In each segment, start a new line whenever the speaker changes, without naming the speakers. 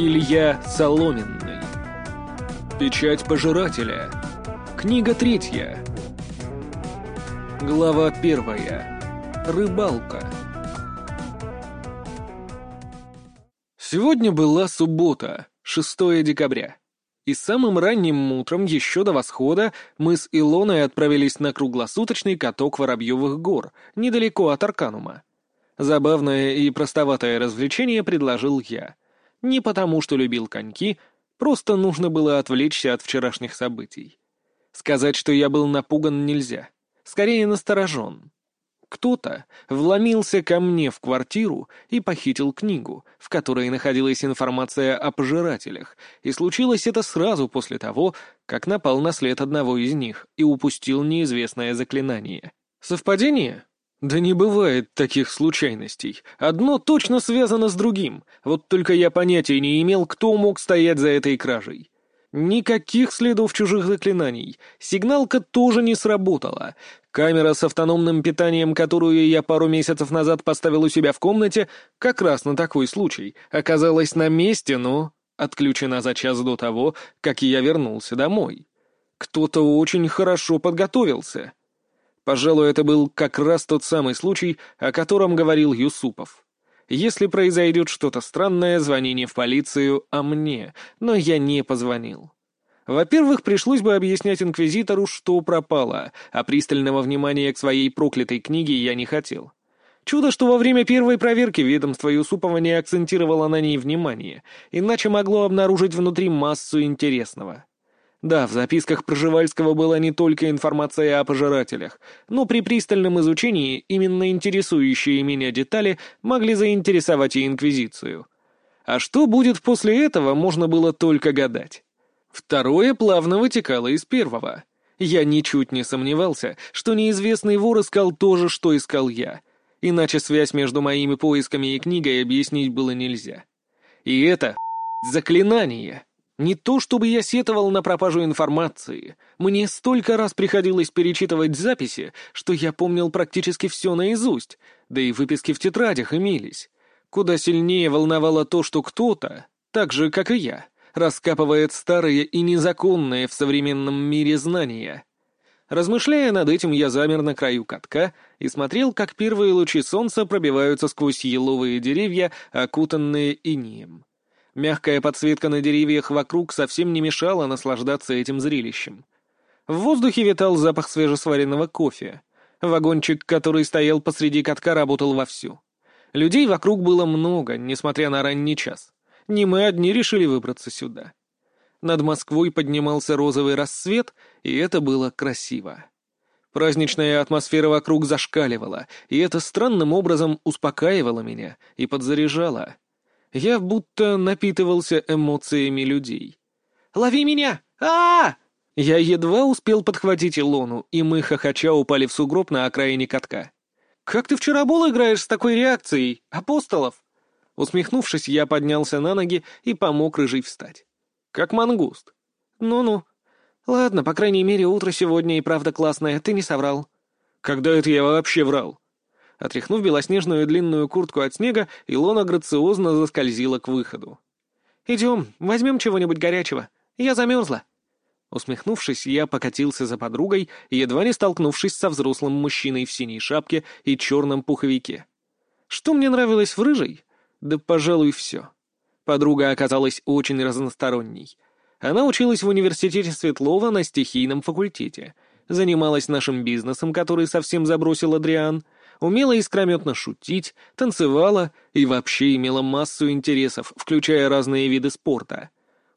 Илья Соломенный. Печать пожирателя. Книга третья. Глава первая. Рыбалка. Сегодня была суббота, 6 декабря. И самым ранним утром, еще до восхода, мы с Илоной отправились на круглосуточный каток Воробьевых гор, недалеко от Арканума. Забавное и простоватое развлечение предложил я. Не потому, что любил коньки, просто нужно было отвлечься от вчерашних событий. Сказать, что я был напуган, нельзя. Скорее, насторожен. Кто-то вломился ко мне в квартиру и похитил книгу, в которой находилась информация о пожирателях, и случилось это сразу после того, как напал на след одного из них и упустил неизвестное заклинание. Совпадение? Да не бывает таких случайностей. Одно точно связано с другим, вот только я понятия не имел, кто мог стоять за этой кражей. Никаких следов чужих заклинаний. Сигналка тоже не сработала. Камера с автономным питанием, которую я пару месяцев назад поставил у себя в комнате, как раз на такой случай, оказалась на месте, но отключена за час до того, как я вернулся домой. Кто-то очень хорошо подготовился. Пожалуй, это был как раз тот самый случай, о котором говорил Юсупов. Если произойдет что-то странное, звони не в полицию, а мне, но я не позвонил. Во-первых, пришлось бы объяснять инквизитору, что пропало, а пристального внимания к своей проклятой книге я не хотел. Чудо, что во время первой проверки ведомство Юсупова не акцентировало на ней внимание, иначе могло обнаружить внутри массу интересного. Да, в записках Проживальского была не только информация о пожирателях, но при пристальном изучении именно интересующие меня детали могли заинтересовать и Инквизицию. А что будет после этого, можно было только гадать. Второе плавно вытекало из первого. Я ничуть не сомневался, что неизвестный вор искал то же, что искал я. Иначе связь между моими поисками и книгой объяснить было нельзя. И это заклинание. Не то чтобы я сетовал на пропажу информации. Мне столько раз приходилось перечитывать записи, что я помнил практически все наизусть, да и выписки в тетрадях имелись. Куда сильнее волновало то, что кто-то, так же, как и я, раскапывает старые и незаконные в современном мире знания. Размышляя над этим, я замер на краю катка и смотрел, как первые лучи солнца пробиваются сквозь еловые деревья, окутанные инеем. Мягкая подсветка на деревьях вокруг совсем не мешала наслаждаться этим зрелищем. В воздухе витал запах свежесваренного кофе. Вагончик, который стоял посреди катка, работал вовсю. Людей вокруг было много, несмотря на ранний час. Не мы одни решили выбраться сюда. Над Москвой поднимался розовый рассвет, и это было красиво. Праздничная атмосфера вокруг зашкаливала, и это странным образом успокаивало меня и подзаряжало. Я будто напитывался эмоциями людей. «Лови меня! а, -а, Я едва успел подхватить Илону, и мы хохоча упали в сугроб на окраине катка. «Как ты вчера бол играешь с такой реакцией, Апостолов?» Усмехнувшись, я поднялся на ноги и помог рыжий встать. «Как мангуст». «Ну-ну. Ладно, по крайней мере, утро сегодня и правда классное, ты не соврал». «Когда это я вообще врал?» Отряхнув белоснежную длинную куртку от снега, Илона грациозно заскользила к выходу. «Идем, возьмем чего-нибудь горячего. Я замерзла». Усмехнувшись, я покатился за подругой, едва не столкнувшись со взрослым мужчиной в синей шапке и черном пуховике. Что мне нравилось в рыжей? Да, пожалуй, все. Подруга оказалась очень разносторонней. Она училась в университете Светлова на стихийном факультете, занималась нашим бизнесом, который совсем забросил Адриан — умела искрометно шутить, танцевала и вообще имела массу интересов, включая разные виды спорта.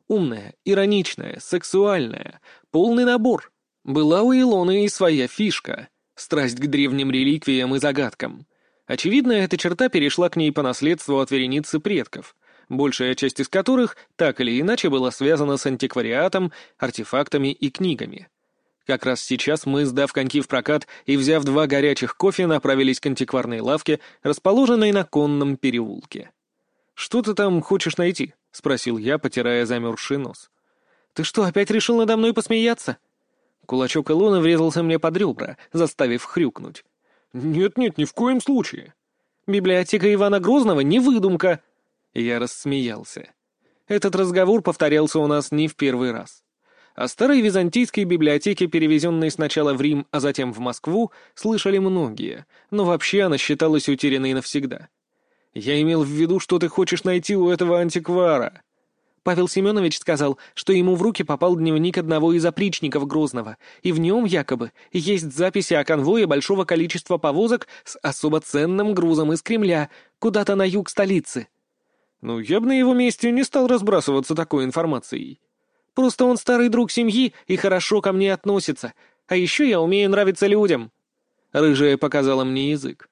Умная, ироничная, сексуальная, полный набор. Была у Илоны и своя фишка — страсть к древним реликвиям и загадкам. Очевидно, эта черта перешла к ней по наследству от вереницы предков, большая часть из которых так или иначе была связана с антиквариатом, артефактами и книгами. Как раз сейчас мы, сдав коньки в прокат и взяв два горячих кофе, направились к антикварной лавке, расположенной на конном переулке. «Что ты там хочешь найти?» — спросил я, потирая замерзший нос. «Ты что, опять решил надо мной посмеяться?» Кулачок Илона врезался мне под ребра, заставив хрюкнуть. «Нет-нет, ни в коем случае». «Библиотека Ивана Грозного — не выдумка!» Я рассмеялся. Этот разговор повторялся у нас не в первый раз. О старой византийской библиотеке, перевезенной сначала в Рим, а затем в Москву, слышали многие, но вообще она считалась утерянной навсегда. Я имел в виду, что ты хочешь найти у этого антиквара. Павел Семенович сказал, что ему в руки попал дневник одного из опричников Грозного, и в нем якобы есть записи о конвое большого количества повозок с особо ценным грузом из Кремля, куда-то на юг столицы. Ну, я бы на его месте не стал разбрасываться такой информацией. Просто он старый друг семьи и хорошо ко мне относится, а еще я умею нравиться людям. Рыжая показала мне язык.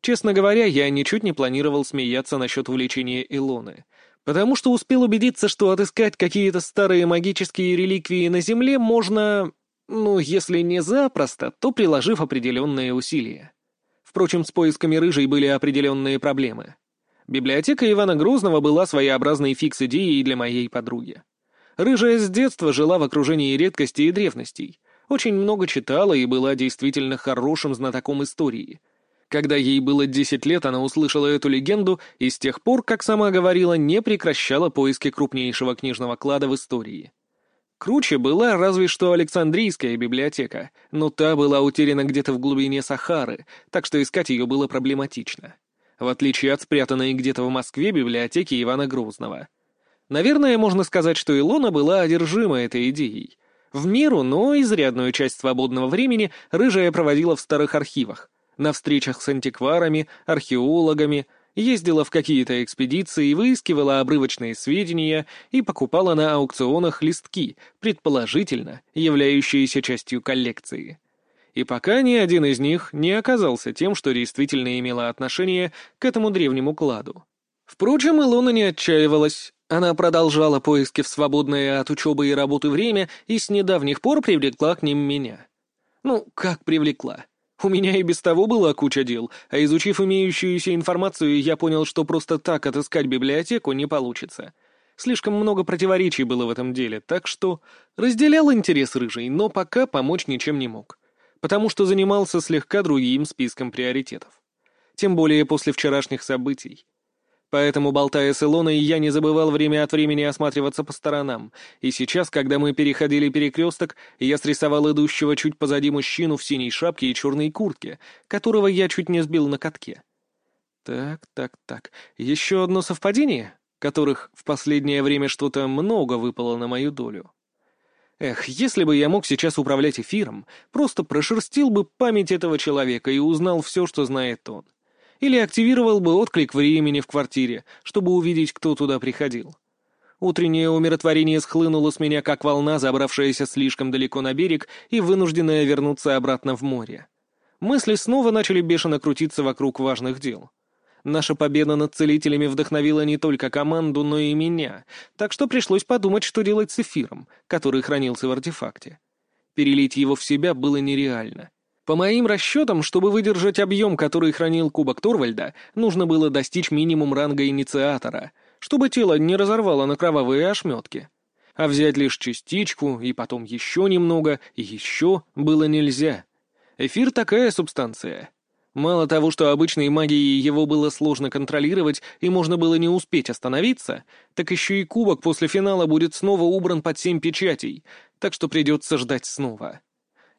Честно говоря, я ничуть не планировал смеяться насчет увлечения Илоны — потому что успел убедиться, что отыскать какие-то старые магические реликвии на Земле можно, ну, если не запросто, то приложив определенные усилия. Впрочем, с поисками рыжей были определенные проблемы. Библиотека Ивана Грозного была своеобразной фикс-идеей для моей подруги. Рыжая с детства жила в окружении редкостей и древностей, очень много читала и была действительно хорошим знатоком истории — когда ей было 10 лет, она услышала эту легенду и с тех пор, как сама говорила, не прекращала поиски крупнейшего книжного клада в истории. Круче была разве что Александрийская библиотека, но та была утеряна где-то в глубине Сахары, так что искать ее было проблематично. В отличие от спрятанной где-то в Москве библиотеки Ивана Грозного. Наверное, можно сказать, что Илона была одержима этой идеей. В меру, но изрядную часть свободного времени Рыжая проводила в старых архивах, на встречах с антикварами, археологами, ездила в какие-то экспедиции, выискивала обрывочные сведения и покупала на аукционах листки, предположительно являющиеся частью коллекции. И пока ни один из них не оказался тем, что действительно имело отношение к этому древнему кладу. Впрочем, Илона не отчаивалась. Она продолжала поиски в свободное от учебы и работы время и с недавних пор привлекла к ним меня. Ну, как привлекла? У меня и без того была куча дел, а изучив имеющуюся информацию, я понял, что просто так отыскать библиотеку не получится. Слишком много противоречий было в этом деле, так что разделял интерес рыжий, но пока помочь ничем не мог, потому что занимался слегка другим списком приоритетов. Тем более после вчерашних событий. Поэтому, болтая с Илоной, я не забывал время от времени осматриваться по сторонам, и сейчас, когда мы переходили перекресток, я срисовал идущего чуть позади мужчину в синей шапке и черной куртке, которого я чуть не сбил на катке. Так, так, так, еще одно совпадение, которых в последнее время что-то много выпало на мою долю. Эх, если бы я мог сейчас управлять эфиром, просто прошерстил бы память этого человека и узнал все, что знает он. Или активировал бы отклик времени в квартире, чтобы увидеть, кто туда приходил. Утреннее умиротворение схлынуло с меня, как волна, забравшаяся слишком далеко на берег и вынужденная вернуться обратно в море. Мысли снова начали бешено крутиться вокруг важных дел. Наша победа над целителями вдохновила не только команду, но и меня, так что пришлось подумать, что делать с эфиром, который хранился в артефакте. Перелить его в себя было нереально. По моим расчетам, чтобы выдержать объем, который хранил кубок Торвальда, нужно было достичь минимум ранга инициатора, чтобы тело не разорвало на кровавые ошметки. А взять лишь частичку, и потом еще немного, и еще было нельзя. Эфир такая субстанция. Мало того, что обычной магией его было сложно контролировать и можно было не успеть остановиться, так еще и кубок после финала будет снова убран под семь печатей, так что придется ждать снова.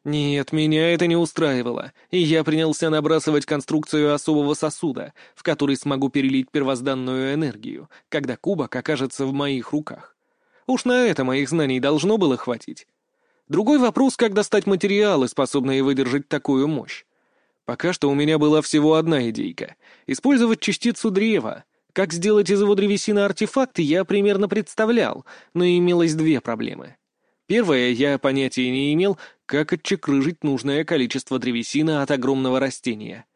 Нет, меня это не устраивало, и я принялся набрасывать конструкцию особого сосуда, в который смогу перелить первозданную энергию, когда кубок окажется в моих руках. Уж на это моих знаний должно было хватить. Другой вопрос, как достать материалы, способные выдержать такую мощь. Пока что у меня была всего одна идейка — использовать частицу древа. Как сделать из его древесины артефакты, я примерно представлял, но имелось две проблемы — Первое, я понятия не имел, как отчекрыжить нужное количество древесины от огромного растения.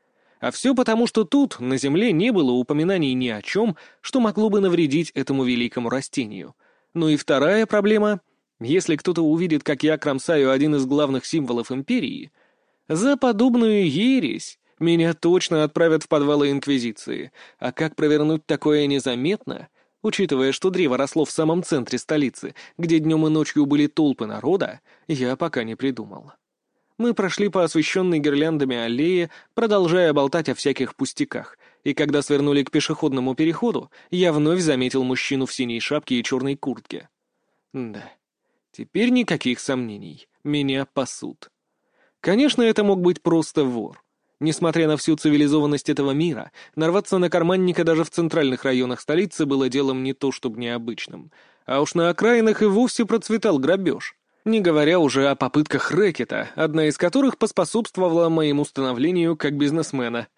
А все потому, что тут, на Земле, не было упоминаний ни о чем, что могло бы навредить этому великому растению. Ну и вторая проблема — если кто-то увидит, как я кромсаю один из главных символов Империи, за подобную ересь меня точно отправят в подвалы Инквизиции, а как провернуть такое незаметно, Учитывая, что древо росло в самом центре столицы, где днем и ночью были толпы народа, я пока не придумал. Мы прошли по освещенной гирляндами аллее, продолжая болтать о всяких пустяках, И когда свернули к пешеходному переходу, я вновь заметил мужчину в синей шапке и черной куртке. Да, теперь никаких сомнений. Меня пасут. Конечно, это мог быть просто вор. Несмотря на всю цивилизованность этого мира, нарваться на карманника даже в центральных районах столицы было делом не то чтобы необычным. А уж на окраинах и вовсе процветал грабеж. Не говоря уже о попытках рэкета, одна из которых поспособствовала моему становлению как бизнесмена.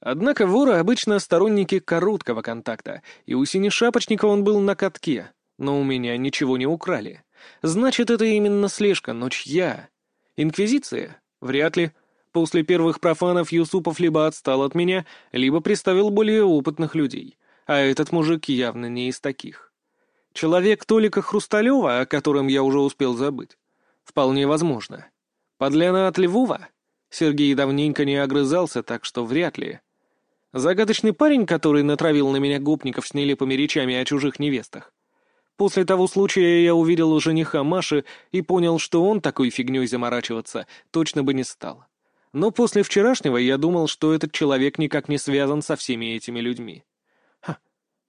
Однако воры обычно сторонники короткого контакта, и у Синешапочника он был на катке, но у меня ничего не украли. Значит, это именно слежка, но чья? Инквизиция? Вряд ли. После первых профанов Юсупов либо отстал от меня, либо приставил более опытных людей. А этот мужик явно не из таких. Человек Толика Хрусталева, о котором я уже успел забыть? Вполне возможно. Подляна от Львова? Сергей давненько не огрызался, так что вряд ли. Загадочный парень, который натравил на меня гопников с нелепыми речами о чужих невестах. После того случая я увидел у жениха Маши и понял, что он такой фигней заморачиваться точно бы не стал. Но после вчерашнего я думал, что этот человек никак не связан со всеми этими людьми. Ха,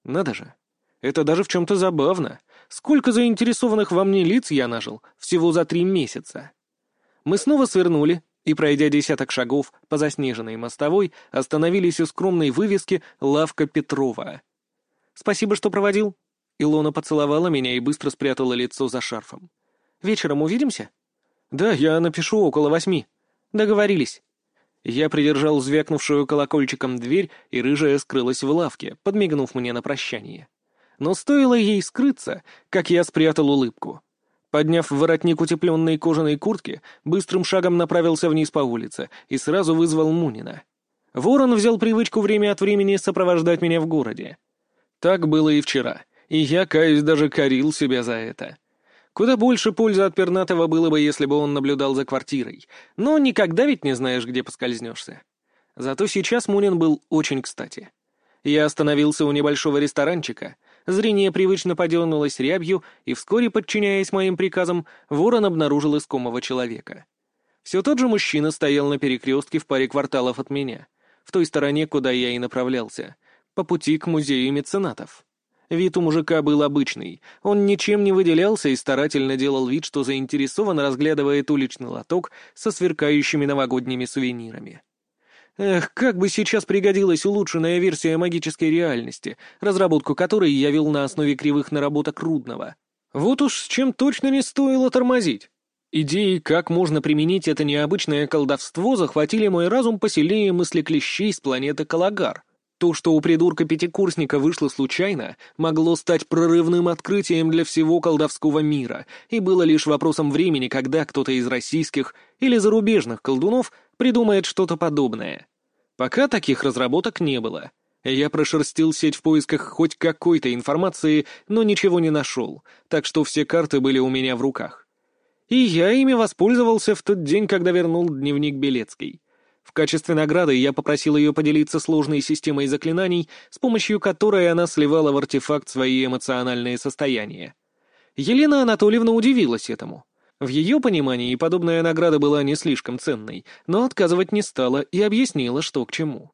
надо же. Это даже в чем-то забавно. Сколько заинтересованных во мне лиц я нажил всего за три месяца. Мы снова свернули, и, пройдя десяток шагов по заснеженной мостовой, остановились у скромной вывески «Лавка Петрова». «Спасибо, что проводил». Илона поцеловала меня и быстро спрятала лицо за шарфом. «Вечером увидимся?» «Да, я напишу около восьми». «Договорились». Я придержал звякнувшую колокольчиком дверь, и рыжая скрылась в лавке, подмигнув мне на прощание. Но стоило ей скрыться, как я спрятал улыбку. Подняв воротник утепленной кожаной куртки, быстрым шагом направился вниз по улице и сразу вызвал Мунина. Ворон взял привычку время от времени сопровождать меня в городе. Так было и вчера, и я, каюсь, даже корил себя за это. Куда больше пользы от пернатого было бы, если бы он наблюдал за квартирой. Но никогда ведь не знаешь, где поскользнешься. Зато сейчас Мунин был очень кстати. Я остановился у небольшого ресторанчика. Зрение привычно подернулось рябью, и вскоре, подчиняясь моим приказам, ворон обнаружил искомого человека. Все тот же мужчина стоял на перекрестке в паре кварталов от меня, в той стороне, куда я и направлялся, по пути к музею меценатов. Вид у мужика был обычный. Он ничем не выделялся и старательно делал вид, что заинтересованно разглядывает уличный лоток со сверкающими новогодними сувенирами. Эх, как бы сейчас пригодилась улучшенная версия магической реальности, разработку которой я вел на основе кривых наработок Рудного. Вот уж с чем точно не стоило тормозить. Идеи, как можно применить это необычное колдовство, захватили мой разум посильнее мысли клещей с планеты Калагар — то, что у придурка-пятикурсника вышло случайно, могло стать прорывным открытием для всего колдовского мира, и было лишь вопросом времени, когда кто-то из российских или зарубежных колдунов придумает что-то подобное. Пока таких разработок не было. Я прошерстил сеть в поисках хоть какой-то информации, но ничего не нашел, так что все карты были у меня в руках. И я ими воспользовался в тот день, когда вернул дневник Белецкий. В качестве награды я попросил ее поделиться сложной системой заклинаний, с помощью которой она сливала в артефакт свои эмоциональные состояния. Елена Анатольевна удивилась этому. В ее понимании подобная награда была не слишком ценной, но отказывать не стала и объяснила, что к чему.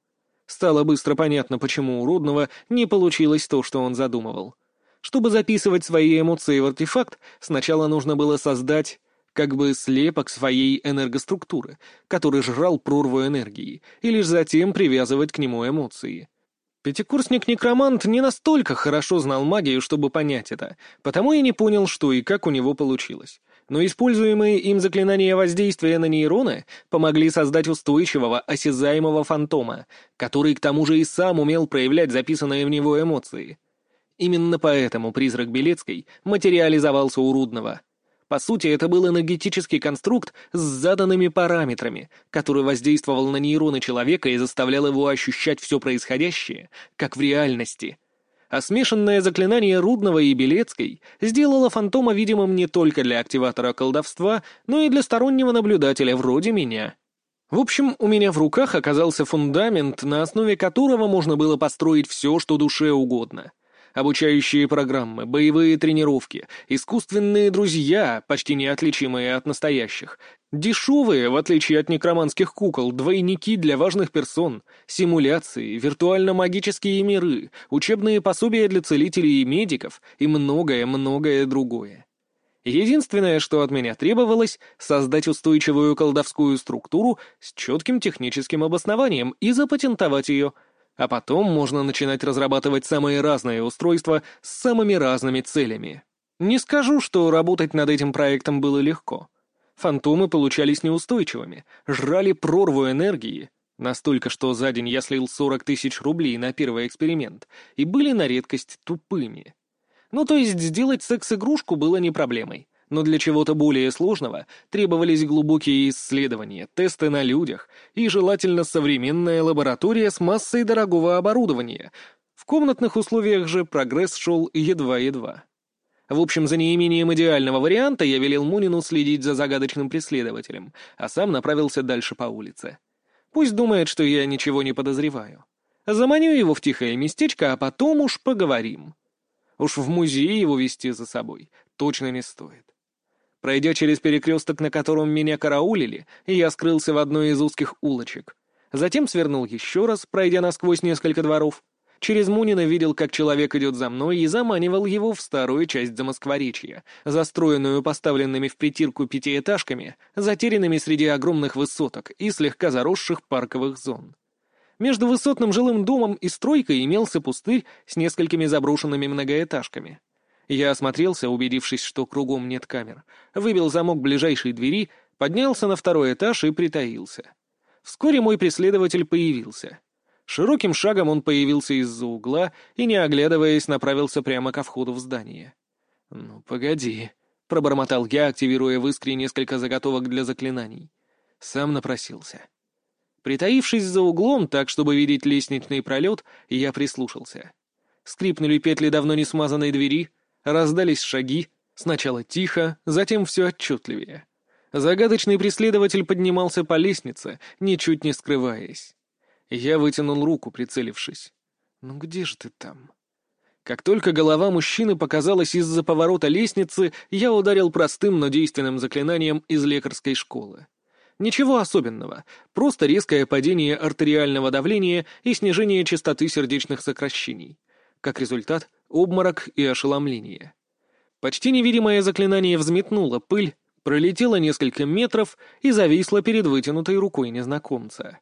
Стало быстро понятно, почему у Рудного не получилось то, что он задумывал. Чтобы записывать свои эмоции в артефакт, сначала нужно было создать как бы слепок своей энергоструктуры, который жрал прорву энергии, и лишь затем привязывать к нему эмоции. Пятикурсник-некромант не настолько хорошо знал магию, чтобы понять это, потому и не понял, что и как у него получилось. Но используемые им заклинания воздействия на нейроны помогли создать устойчивого, осязаемого фантома, который к тому же и сам умел проявлять записанные в него эмоции. Именно поэтому призрак Белецкой материализовался у Рудного — по сути, это был энергетический конструкт с заданными параметрами, который воздействовал на нейроны человека и заставлял его ощущать все происходящее, как в реальности. А смешанное заклинание Рудного и Белецкой сделало фантома видимым не только для активатора колдовства, но и для стороннего наблюдателя вроде меня. В общем, у меня в руках оказался фундамент, на основе которого можно было построить все, что душе угодно — обучающие программы, боевые тренировки, искусственные друзья, почти неотличимые от настоящих, Дешевые, в отличие от некроманских кукол, двойники для важных персон, симуляции, виртуально-магические миры, учебные пособия для целителей и медиков и многое-многое другое. Единственное, что от меня требовалось, создать устойчивую колдовскую структуру с четким техническим обоснованием и запатентовать ее, а потом можно начинать разрабатывать самые разные устройства с самыми разными целями. Не скажу, что работать над этим проектом было легко. Фантомы получались неустойчивыми, жрали прорву энергии, настолько, что за день я слил 40 тысяч рублей на первый эксперимент, и были на редкость тупыми. Ну, то есть сделать секс-игрушку было не проблемой, но для чего-то более сложного требовались глубокие исследования, тесты на людях и желательно современная лаборатория с массой дорогого оборудования. В комнатных условиях же прогресс шел едва-едва. В общем, за неимением идеального варианта я велел Мунину следить за загадочным преследователем, а сам направился дальше по улице. Пусть думает, что я ничего не подозреваю. Заманю его в тихое местечко, а потом уж поговорим. Уж в музей его вести за собой точно не стоит. Пройдя через перекресток, на котором меня караулили, я скрылся в одной из узких улочек. Затем свернул еще раз, пройдя насквозь несколько дворов. Через Мунина видел, как человек идет за мной и заманивал его в старую часть Замоскворечья, застроенную поставленными в притирку пятиэтажками, затерянными среди огромных высоток и слегка заросших парковых зон. Между высотным жилым домом и стройкой имелся пустырь с несколькими заброшенными многоэтажками. Я осмотрелся, убедившись, что кругом нет камер, выбил замок ближайшей двери, поднялся на второй этаж и притаился. Вскоре мой преследователь появился. Широким шагом он появился из-за угла и, не оглядываясь, направился прямо ко входу в здание. «Ну, погоди», — пробормотал я, активируя в искре несколько заготовок для заклинаний. Сам напросился. Притаившись за углом, так, чтобы видеть лестничный пролет, я прислушался. Скрипнули петли давно не смазанной двери, раздались шаги, сначала тихо, затем все отчетливее. Загадочный преследователь поднимался по лестнице, ничуть не скрываясь. Я вытянул руку, прицелившись. «Ну где же ты там?» Как только голова мужчины показалась из-за поворота лестницы, я ударил простым, но действенным заклинанием из лекарской школы. Ничего особенного, просто резкое падение артериального давления и снижение частоты сердечных сокращений. Как результат — обморок и ошеломление. Почти невидимое заклинание взметнуло пыль, пролетело несколько метров и зависло перед вытянутой рукой незнакомца.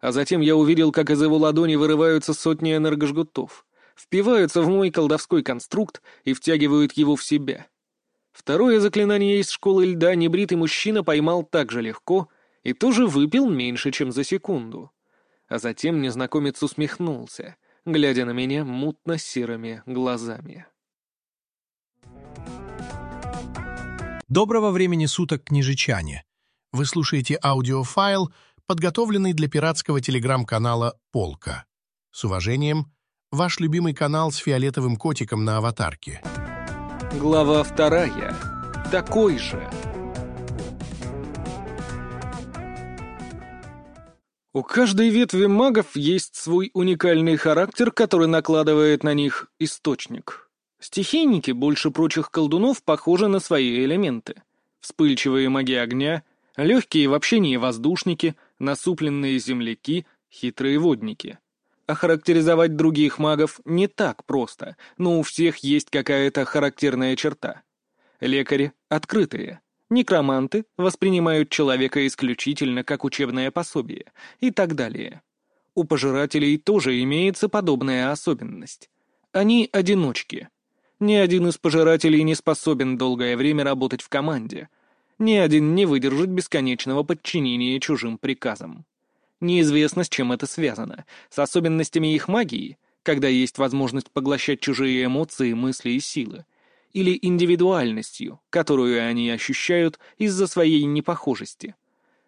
А затем я увидел, как из его ладони вырываются сотни энергожгутов, впиваются в мой колдовской конструкт и втягивают его в себя. Второе заклинание из школы льда небритый мужчина поймал так же легко и тоже выпил меньше, чем за секунду. А затем незнакомец усмехнулся, глядя на меня мутно-серыми глазами.
Доброго времени суток, княжичане! Вы слушаете аудиофайл, подготовленный для пиратского телеграм-канала «Полка». С уважением, ваш любимый канал с фиолетовым котиком на аватарке.
Глава вторая. Такой же. У каждой ветви магов есть свой уникальный характер, который накладывает на них источник. Стихийники, больше прочих колдунов, похожи на свои элементы. Вспыльчивые маги огня, легкие в общении воздушники, насупленные земляки, хитрые водники. Охарактеризовать других магов не так просто, но у всех есть какая-то характерная черта. Лекари — открытые, Некроманты воспринимают человека исключительно как учебное пособие и так далее. У пожирателей тоже имеется подобная особенность. Они одиночки. Ни один из пожирателей не способен долгое время работать в команде. Ни один не выдержит бесконечного подчинения чужим приказам. Неизвестно, с чем это связано. С особенностями их магии, когда есть возможность поглощать чужие эмоции, мысли и силы или индивидуальностью, которую они ощущают из-за своей непохожести.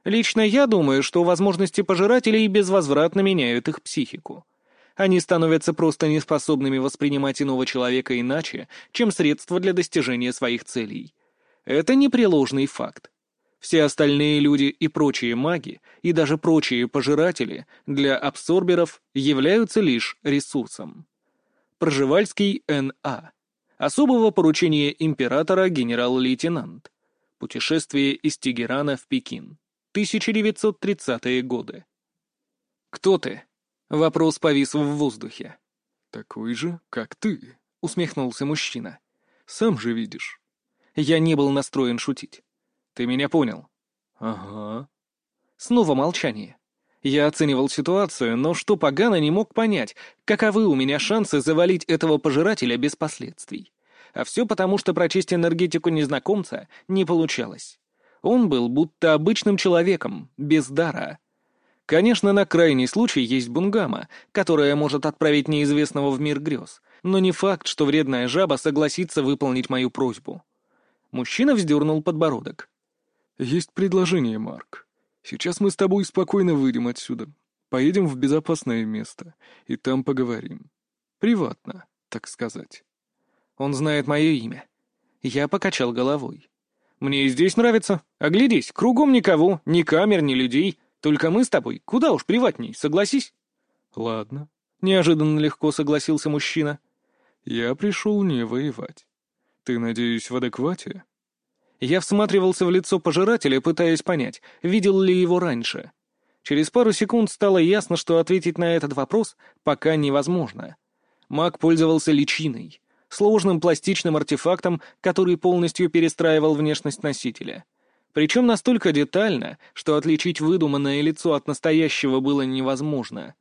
Лично я думаю, что возможности пожирателей безвозвратно меняют их психику. Они становятся просто неспособными воспринимать иного человека иначе, чем средство для достижения своих целей. Это непреложный факт. Все остальные люди и прочие маги, и даже прочие пожиратели для абсорберов являются лишь ресурсом. Проживальский Н.А. Особого поручения императора генерал-лейтенант. Путешествие из Тегерана в Пекин. 1930-е годы. «Кто ты?» — вопрос повис в воздухе.
«Такой же, как ты», — усмехнулся мужчина. «Сам же видишь».
Я не был настроен шутить. «Ты меня понял?»
«Ага».
Снова молчание. Я оценивал ситуацию, но что погано не мог понять, каковы у меня шансы завалить этого пожирателя без последствий. А все потому, что прочесть энергетику незнакомца не получалось. Он был будто обычным человеком, без дара. Конечно, на крайний случай есть бунгама, которая может отправить неизвестного в мир грез, но не факт, что вредная жаба согласится выполнить мою просьбу. Мужчина вздернул подбородок.
«Есть предложение, Марк. Сейчас мы с тобой спокойно выйдем отсюда. Поедем в безопасное место, и там поговорим. Приватно, так сказать».
Он знает мое имя. Я покачал головой. Мне и здесь нравится. Оглядись, кругом никого, ни камер, ни людей. Только мы с тобой. Куда уж приватней, согласись.
Ладно.
Неожиданно легко согласился мужчина.
Я пришел не воевать. Ты, надеюсь, в адеквате?
Я всматривался в лицо пожирателя, пытаясь понять, видел ли его раньше. Через пару секунд стало ясно, что ответить на этот вопрос пока невозможно. Маг пользовался личиной сложным пластичным артефактом, который полностью перестраивал внешность носителя. Причем настолько детально, что отличить выдуманное лицо от настоящего было невозможно.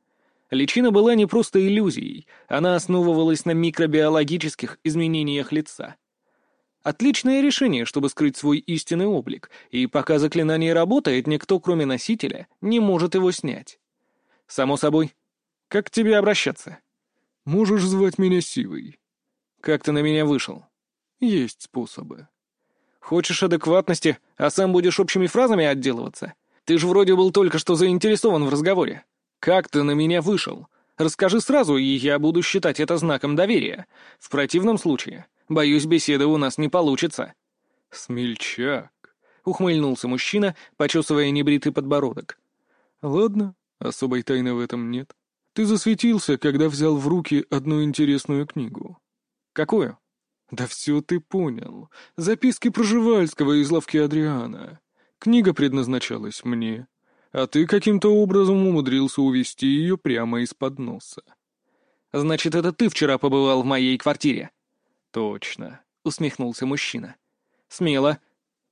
Личина была не просто иллюзией, она основывалась на микробиологических изменениях лица. Отличное решение, чтобы скрыть свой истинный облик, и пока заклинание работает, никто, кроме носителя, не может его снять. Само собой. Как к тебе обращаться?
Можешь звать меня Сивой.
Как ты на меня вышел?
Есть способы.
Хочешь адекватности, а сам будешь общими фразами отделываться? Ты же вроде был только что заинтересован в разговоре. Как ты на меня вышел? Расскажи сразу, и я буду считать это знаком доверия. В противном случае, боюсь, беседы у нас не получится».
«Смельчак», —
ухмыльнулся мужчина, почесывая небритый подбородок.
«Ладно, особой тайны в этом нет. Ты засветился, когда взял в руки одну интересную книгу.
«Какую?»
«Да все ты понял. Записки Проживальского из лавки Адриана. Книга предназначалась мне, а ты каким-то образом умудрился увести ее прямо из-под носа».
«Значит, это ты вчера побывал в моей квартире?»
«Точно», —
усмехнулся мужчина. «Смело».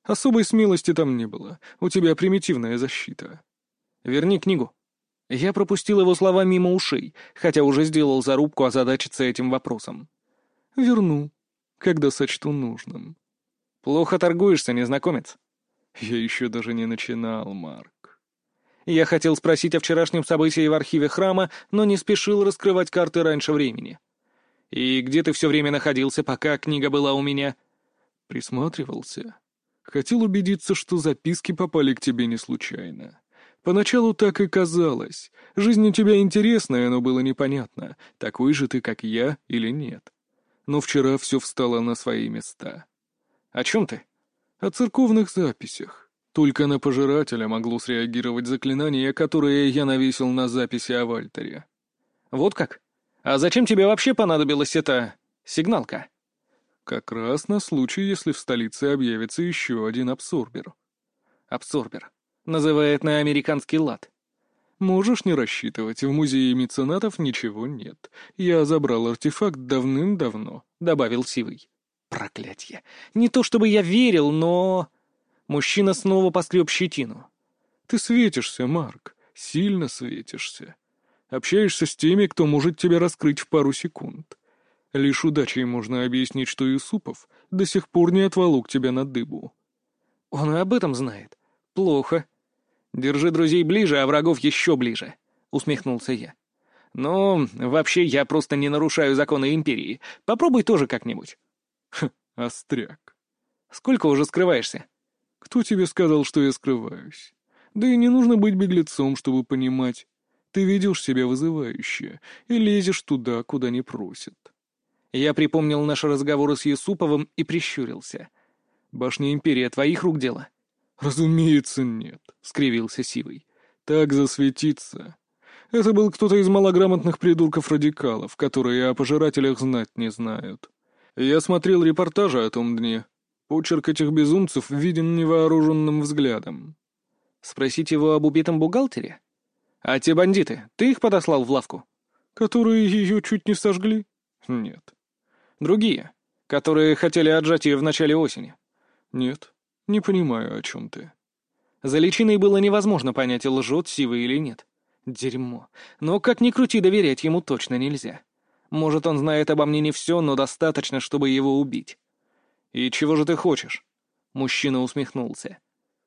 «Особой смелости там не было. У тебя примитивная защита».
«Верни книгу». Я пропустил его слова мимо ушей, хотя уже сделал зарубку озадачиться этим вопросом.
Верну, когда сочту нужным.
Плохо торгуешься, незнакомец.
Я еще даже не начинал, Марк.
Я хотел спросить о вчерашнем событии в архиве храма, но не спешил раскрывать карты раньше времени. И где ты все время находился, пока книга была у меня?
Присматривался. Хотел убедиться, что записки попали к тебе не случайно. Поначалу так и казалось. Жизнь у тебя интересная, но было непонятно, такой же ты, как я, или нет но вчера все встало на свои места.
О чем ты?
О церковных записях. Только на пожирателя могло среагировать заклинание, которое я навесил на записи о Вальтере.
Вот как? А зачем тебе вообще понадобилась эта сигналка?
Как раз на случай, если в столице объявится еще один абсорбер.
Абсорбер. Называет на американский лад.
Можешь не рассчитывать, в музее меценатов ничего нет. Я забрал артефакт давным-давно», — добавил Сивый.
«Проклятье! Не то чтобы я верил, но...» Мужчина снова поскреб щетину.
«Ты светишься, Марк, сильно светишься. Общаешься с теми, кто может тебя раскрыть в пару секунд. Лишь удачей можно объяснить, что Юсупов до сих пор не отволок тебя на дыбу».
«Он и об этом знает. Плохо. «Держи друзей ближе, а врагов еще ближе», — усмехнулся я. «Ну, вообще, я просто не нарушаю законы Империи. Попробуй тоже как-нибудь».
«Хм, остряк.
Сколько уже скрываешься?»
«Кто тебе сказал, что я скрываюсь? Да и не нужно быть беглецом, чтобы понимать. Ты ведешь себя вызывающе и лезешь туда, куда не просят».
Я припомнил наши разговоры с Юсуповым и прищурился. «Башня Империи твоих рук дело?»
«Разумеется, нет», — скривился Сивый. «Так засветиться. Это был кто-то из малограмотных придурков-радикалов, которые о пожирателях знать не знают. Я смотрел репортажи о том дне. Почерк этих безумцев виден невооруженным взглядом.
Спросить его об убитом бухгалтере? А те бандиты, ты их подослал в лавку?
Которые ее чуть не сожгли? Нет.
Другие, которые хотели отжать ее в начале осени?
Нет. Не понимаю, о чем ты.
За личиной было невозможно понять, лжет Сива или нет. Дерьмо. Но как ни крути, доверять ему точно нельзя. Может, он знает обо мне не все, но достаточно, чтобы его убить. «И чего же ты хочешь?» Мужчина усмехнулся.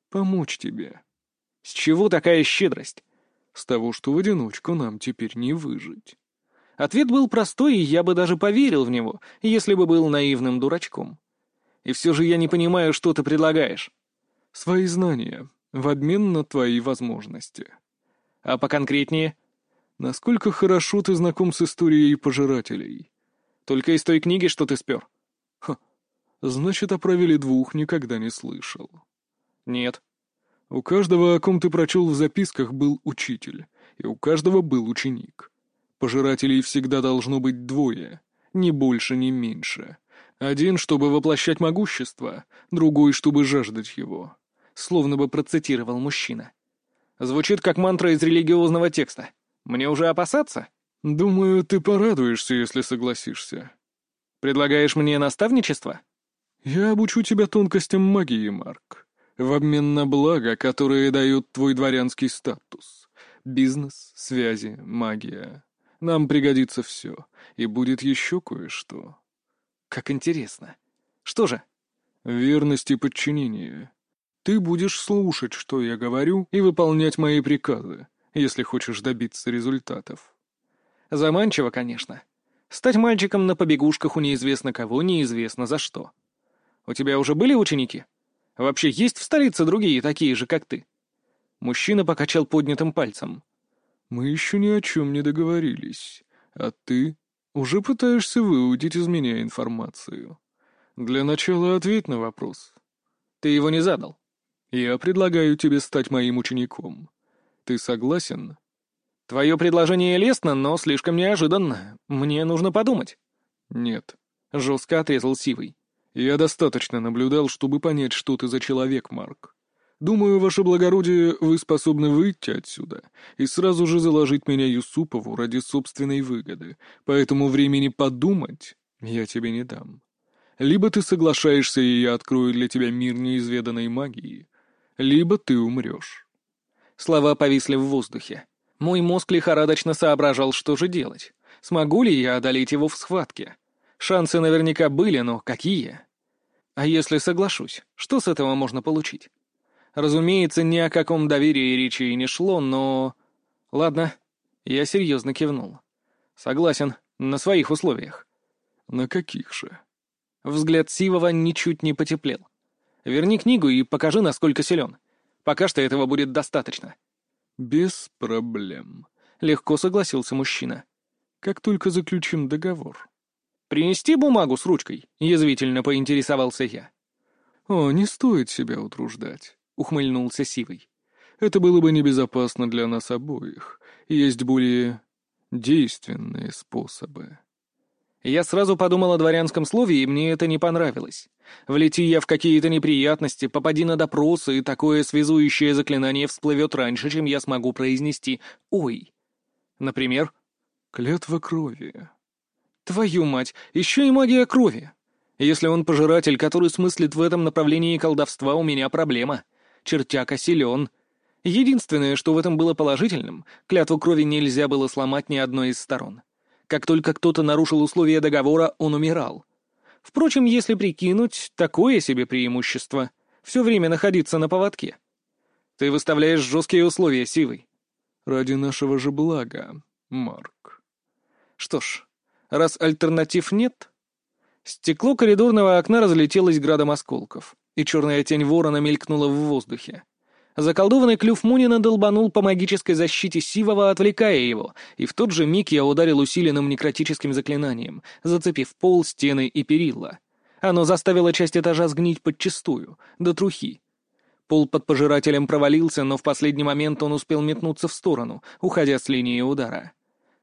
«Помочь тебе».
«С чего такая щедрость?»
«С того, что в одиночку нам теперь не выжить».
Ответ был простой, и я бы даже поверил в него, если бы был наивным дурачком. И все же я не понимаю, что ты предлагаешь.
Свои знания, в обмен на твои возможности.
А поконкретнее?
Насколько хорошо ты знаком с историей пожирателей?
Только из той книги, что ты спер.
Ха, значит, о правиле двух никогда не слышал.
Нет.
У каждого, о ком ты прочел в записках, был учитель, и у каждого был ученик. Пожирателей всегда должно быть двое, ни больше, ни меньше. Один, чтобы воплощать могущество, другой, чтобы жаждать его. Словно бы процитировал мужчина. Звучит как мантра из религиозного текста. Мне уже опасаться? Думаю, ты порадуешься, если согласишься.
Предлагаешь мне наставничество?
Я обучу тебя тонкостям магии, Марк. В обмен на благо, которые дают твой дворянский статус. Бизнес, связи, магия. Нам пригодится все. И будет еще кое-что.
Как интересно. Что же?
Верность и подчинение. Ты будешь слушать, что я говорю, и выполнять мои приказы, если хочешь добиться результатов.
Заманчиво, конечно. Стать мальчиком на побегушках у неизвестно кого, неизвестно за что. У тебя уже были ученики? Вообще есть в столице другие такие же, как ты?» Мужчина покачал поднятым пальцем.
«Мы еще ни о чем не договорились, а ты уже пытаешься выудить из меня информацию. Для начала ответь на вопрос.
Ты его не задал.
Я предлагаю тебе стать моим учеником. Ты согласен?
Твое предложение лестно, но слишком неожиданно. Мне нужно подумать.
Нет.
Жестко отрезал Сивый.
Я достаточно наблюдал, чтобы понять, что ты за человек, Марк. Думаю, ваше благородие, вы способны выйти отсюда и сразу же заложить меня Юсупову ради собственной выгоды, поэтому времени подумать я тебе не дам. Либо ты соглашаешься, и я открою для тебя мир неизведанной магии, либо ты умрешь».
Слова повисли в воздухе. Мой мозг лихорадочно соображал, что же делать. Смогу ли я одолеть его в схватке? Шансы наверняка были, но какие? А если соглашусь, что с этого можно получить? Разумеется, ни о каком доверии речи и не шло, но... Ладно, я серьезно кивнул. Согласен, на своих условиях.
На каких же?
Взгляд Сивова ничуть не потеплел. Верни книгу и покажи, насколько силен. Пока что этого будет достаточно».
«Без проблем», —
легко согласился мужчина.
«Как только заключим договор».
«Принести бумагу с ручкой?» — язвительно поинтересовался я.
«О, не стоит себя утруждать», — ухмыльнулся Сивый. «Это было бы небезопасно для нас обоих. Есть более действенные способы».
Я сразу подумал о дворянском слове, и мне это не понравилось. Влети я в какие-то неприятности, попади на допросы, и такое связующее заклинание всплывет раньше, чем я смогу произнести «Ой». Например,
«Клятва крови».
Твою мать, еще и магия крови. Если он пожиратель, который смыслит в этом направлении колдовства, у меня проблема. Чертяка силен. Единственное, что в этом было положительным, клятву крови нельзя было сломать ни одной из сторон. Как только кто-то нарушил условия договора, он умирал. Впрочем, если прикинуть, такое себе преимущество — все время находиться на поводке. Ты выставляешь жесткие условия, Сивый.
Ради нашего же блага, Марк.
Что ж, раз альтернатив нет... Стекло коридорного окна разлетелось градом осколков, и черная тень ворона мелькнула в воздухе. Заколдованный клюв Мунина долбанул по магической защите Сивова, отвлекая его, и в тот же миг я ударил усиленным некротическим заклинанием, зацепив пол, стены и перила. Оно заставило часть этажа сгнить подчистую, до трухи. Пол под пожирателем провалился, но в последний момент он успел метнуться в сторону, уходя с линии удара.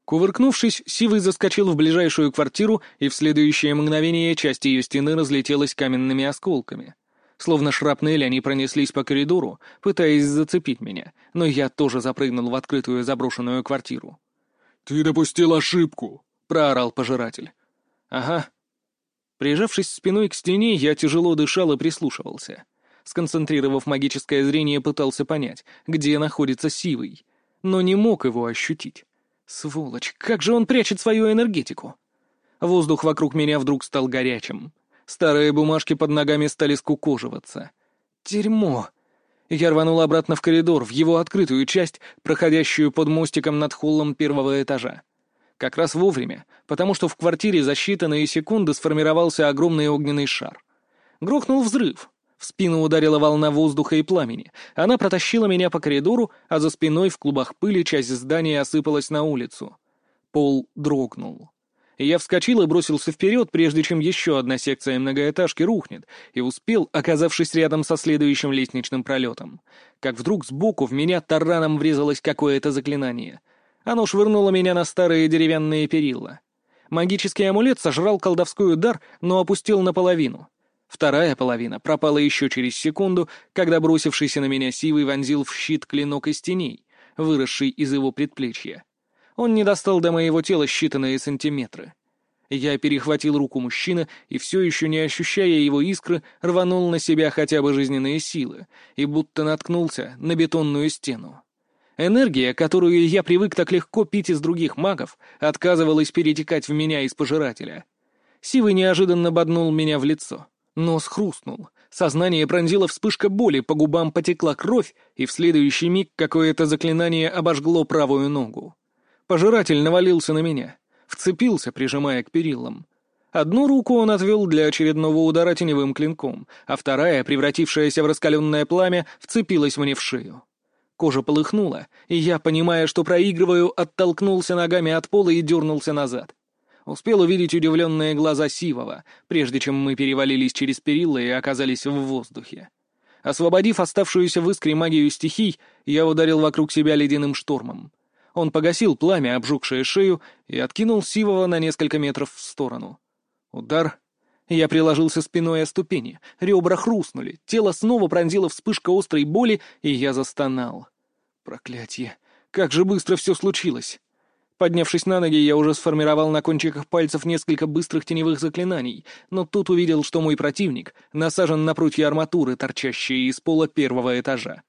Кувыркнувшись, Сивый заскочил в ближайшую квартиру, и в следующее мгновение часть ее стены разлетелась каменными осколками. Словно шрапнель они пронеслись по коридору, пытаясь зацепить меня, но я тоже запрыгнул в открытую заброшенную квартиру.
«Ты допустил ошибку!»
— проорал пожиратель. «Ага». Прижавшись спиной к стене, я тяжело дышал и прислушивался. Сконцентрировав магическое зрение, пытался понять, где находится Сивый, но не мог его ощутить. Сволочь, как же он прячет свою энергетику? Воздух вокруг меня вдруг стал горячим. Старые бумажки под ногами стали скукоживаться. Дерьмо! Я рванул обратно в коридор, в его открытую часть, проходящую под мостиком над холлом первого этажа. Как раз вовремя, потому что в квартире за считанные секунды сформировался огромный огненный шар. Грохнул взрыв. В спину ударила волна воздуха и пламени. Она протащила меня по коридору, а за спиной в клубах пыли часть здания осыпалась на улицу. Пол дрогнул. Я вскочил и бросился вперед, прежде чем еще одна секция многоэтажки рухнет, и успел, оказавшись рядом со следующим лестничным пролетом. Как вдруг сбоку в меня тараном врезалось какое-то заклинание. Оно швырнуло меня на старые деревянные перила. Магический амулет сожрал колдовской удар, но опустил наполовину. Вторая половина пропала еще через секунду, когда бросившийся на меня сивый вонзил в щит клинок из теней, выросший из его предплечья. Он не достал до моего тела считанные сантиметры. Я перехватил руку мужчины и, все еще не ощущая его искры, рванул на себя хотя бы жизненные силы и будто наткнулся на бетонную стену. Энергия, которую я привык так легко пить из других магов, отказывалась перетекать в меня из пожирателя. Сивый неожиданно боднул меня в лицо. Нос хрустнул. Сознание пронзила вспышка боли, по губам потекла кровь, и в следующий миг какое-то заклинание обожгло правую ногу. Пожиратель навалился на меня, вцепился, прижимая к перилам. Одну руку он отвел для очередного удара теневым клинком, а вторая, превратившаяся в раскаленное пламя, вцепилась мне в шею. Кожа полыхнула, и я, понимая, что проигрываю, оттолкнулся ногами от пола и дернулся назад. Успел увидеть удивленные глаза Сивова, прежде чем мы перевалились через перила и оказались в воздухе. Освободив оставшуюся в искре магию стихий, я ударил вокруг себя ледяным штормом. Он погасил пламя, обжегшее шею, и откинул Сивова на несколько метров в сторону. Удар. Я приложился спиной о ступени, ребра хрустнули, тело снова пронзило вспышка острой боли, и я застонал. Проклятье! Как же быстро все случилось! Поднявшись на ноги, я уже сформировал на кончиках пальцев несколько быстрых теневых заклинаний, но тут увидел, что мой противник насажен на прутья арматуры, торчащие из пола первого этажа.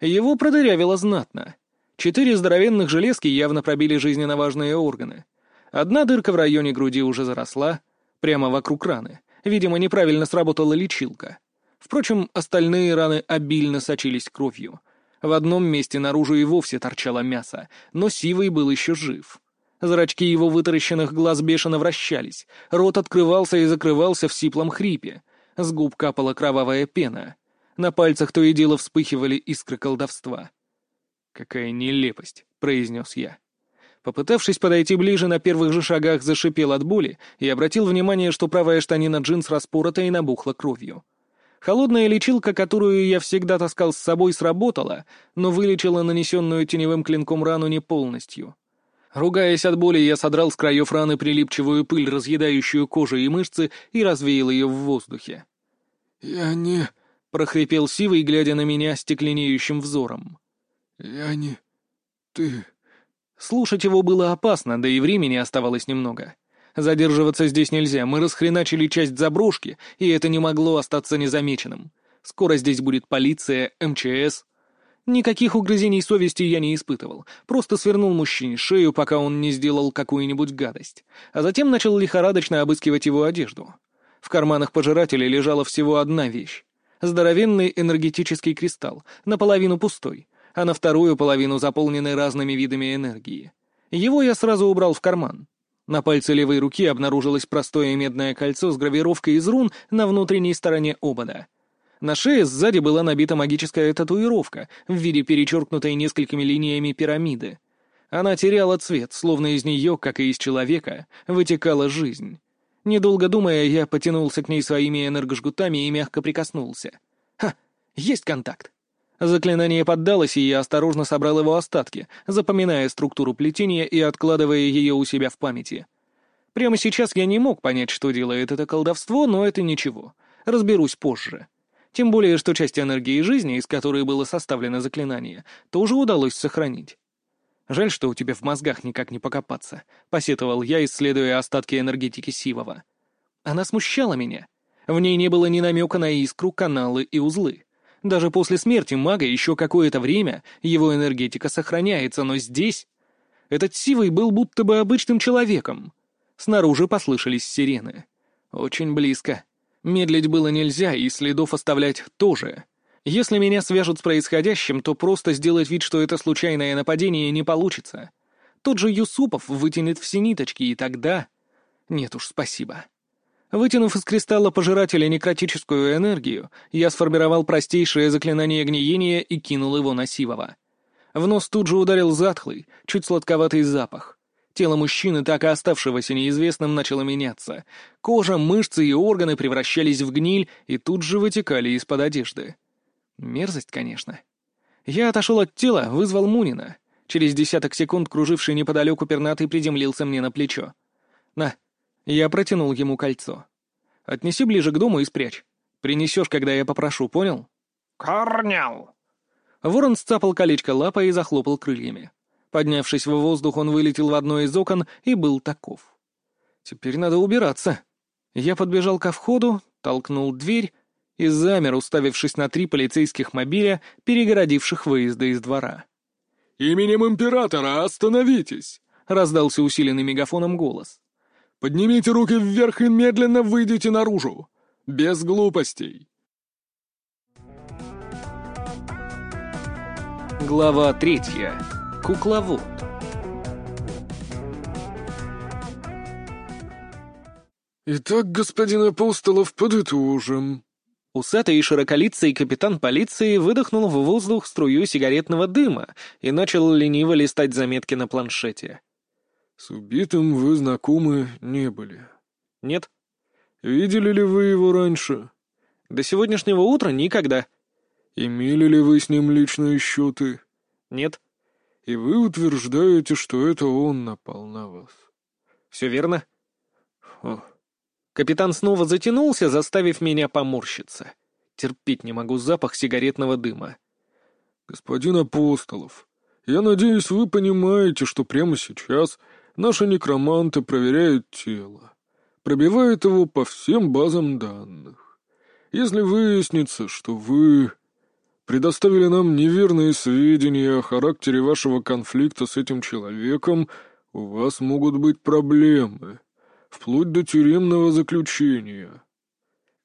Его продырявило знатно. Четыре здоровенных железки явно пробили жизненно важные органы. Одна дырка в районе груди уже заросла, прямо вокруг раны. Видимо, неправильно сработала лечилка. Впрочем, остальные раны обильно сочились кровью. В одном месте наружу и вовсе торчало мясо, но Сивый был еще жив. Зрачки его вытаращенных глаз бешено вращались, рот открывался и закрывался в сиплом хрипе. С губ капала кровавая пена. На пальцах то и дело вспыхивали искры колдовства. «Какая нелепость», — произнес я. Попытавшись подойти ближе, на первых же шагах зашипел от боли и обратил внимание, что правая штанина джинс распорота и набухла кровью. Холодная лечилка, которую я всегда таскал с собой, сработала, но вылечила нанесенную теневым клинком рану не полностью. Ругаясь от боли, я содрал с краев раны прилипчивую пыль, разъедающую кожу и мышцы, и развеял ее в воздухе.
«Я не...»
— прохрипел Сивый, глядя на меня стекленеющим взором.
«Я не... ты...»
Слушать его было опасно, да и времени оставалось немного. Задерживаться здесь нельзя, мы расхреначили часть заброшки, и это не могло остаться незамеченным. Скоро здесь будет полиция, МЧС. Никаких угрызений совести я не испытывал, просто свернул мужчине шею, пока он не сделал какую-нибудь гадость, а затем начал лихорадочно обыскивать его одежду. В карманах пожирателя лежала всего одна вещь. Здоровенный энергетический кристалл, наполовину пустой, а на вторую половину заполненный разными видами энергии. Его я сразу убрал в карман. На пальце левой руки обнаружилось простое медное кольцо с гравировкой из рун на внутренней стороне обода. На шее сзади была набита магическая татуировка в виде перечеркнутой несколькими линиями пирамиды. Она теряла цвет, словно из нее, как и из человека, вытекала жизнь. Недолго думая, я потянулся к ней своими энергожгутами и мягко прикоснулся. Ха, есть контакт. Заклинание поддалось, и я осторожно собрал его остатки, запоминая структуру плетения и откладывая ее у себя в памяти. Прямо сейчас я не мог понять, что делает это колдовство, но это ничего. Разберусь позже. Тем более, что часть энергии жизни, из которой было составлено заклинание, тоже удалось сохранить. «Жаль, что у тебя в мозгах никак не покопаться», — посетовал я, исследуя остатки энергетики Сивова. Она смущала меня. В ней не было ни намека на искру, каналы и узлы. Даже после смерти мага еще какое-то время его энергетика сохраняется, но здесь... Этот Сивый был будто бы обычным человеком. Снаружи послышались сирены. Очень близко. Медлить было нельзя, и следов оставлять тоже. Если меня свяжут с происходящим, то просто сделать вид, что это случайное нападение, не получится. Тот же Юсупов вытянет все ниточки, и тогда... Нет уж, спасибо. Вытянув из кристалла пожирателя некротическую энергию, я сформировал простейшее заклинание гниения и кинул его на Сивова. В нос тут же ударил затхлый, чуть сладковатый запах. Тело мужчины, так и оставшегося неизвестным, начало меняться. Кожа, мышцы и органы превращались в гниль и тут же вытекали из-под одежды. Мерзость, конечно. Я отошел от тела, вызвал Мунина. Через десяток секунд круживший неподалеку пернатый приземлился мне на плечо. «На, я протянул ему кольцо. «Отнеси ближе к дому и спрячь. Принесешь, когда я попрошу, понял?»
«Корнял!»
Ворон сцапал колечко лапой и захлопал крыльями. Поднявшись в воздух, он вылетел в одно из окон и был таков. «Теперь надо убираться». Я подбежал ко входу, толкнул дверь и замер, уставившись на три полицейских мобиля, перегородивших выезды из двора.
«Именем императора остановитесь!» — раздался усиленный мегафоном голос. Поднимите руки вверх и медленно выйдите наружу. Без глупостей.
Глава третья. Кукловод.
«Итак, господин Апостолов, подытожим».
Усатый и широколицый капитан полиции выдохнул в воздух струю сигаретного дыма и начал лениво листать заметки на планшете.
«С убитым вы знакомы не были?»
«Нет».
«Видели ли вы его раньше?»
«До сегодняшнего утра никогда».
«Имели ли вы с ним личные счеты?»
«Нет».
«И вы утверждаете, что это он напал на вас?»
«Все верно». О. Капитан снова затянулся, заставив меня поморщиться. Терпеть не могу запах сигаретного дыма.
«Господин Апостолов, я надеюсь, вы понимаете, что прямо сейчас Наши некроманты проверяют тело, пробивают его по всем базам данных. Если выяснится, что вы предоставили нам неверные сведения о характере вашего конфликта с этим человеком, у вас могут быть проблемы, вплоть до тюремного заключения.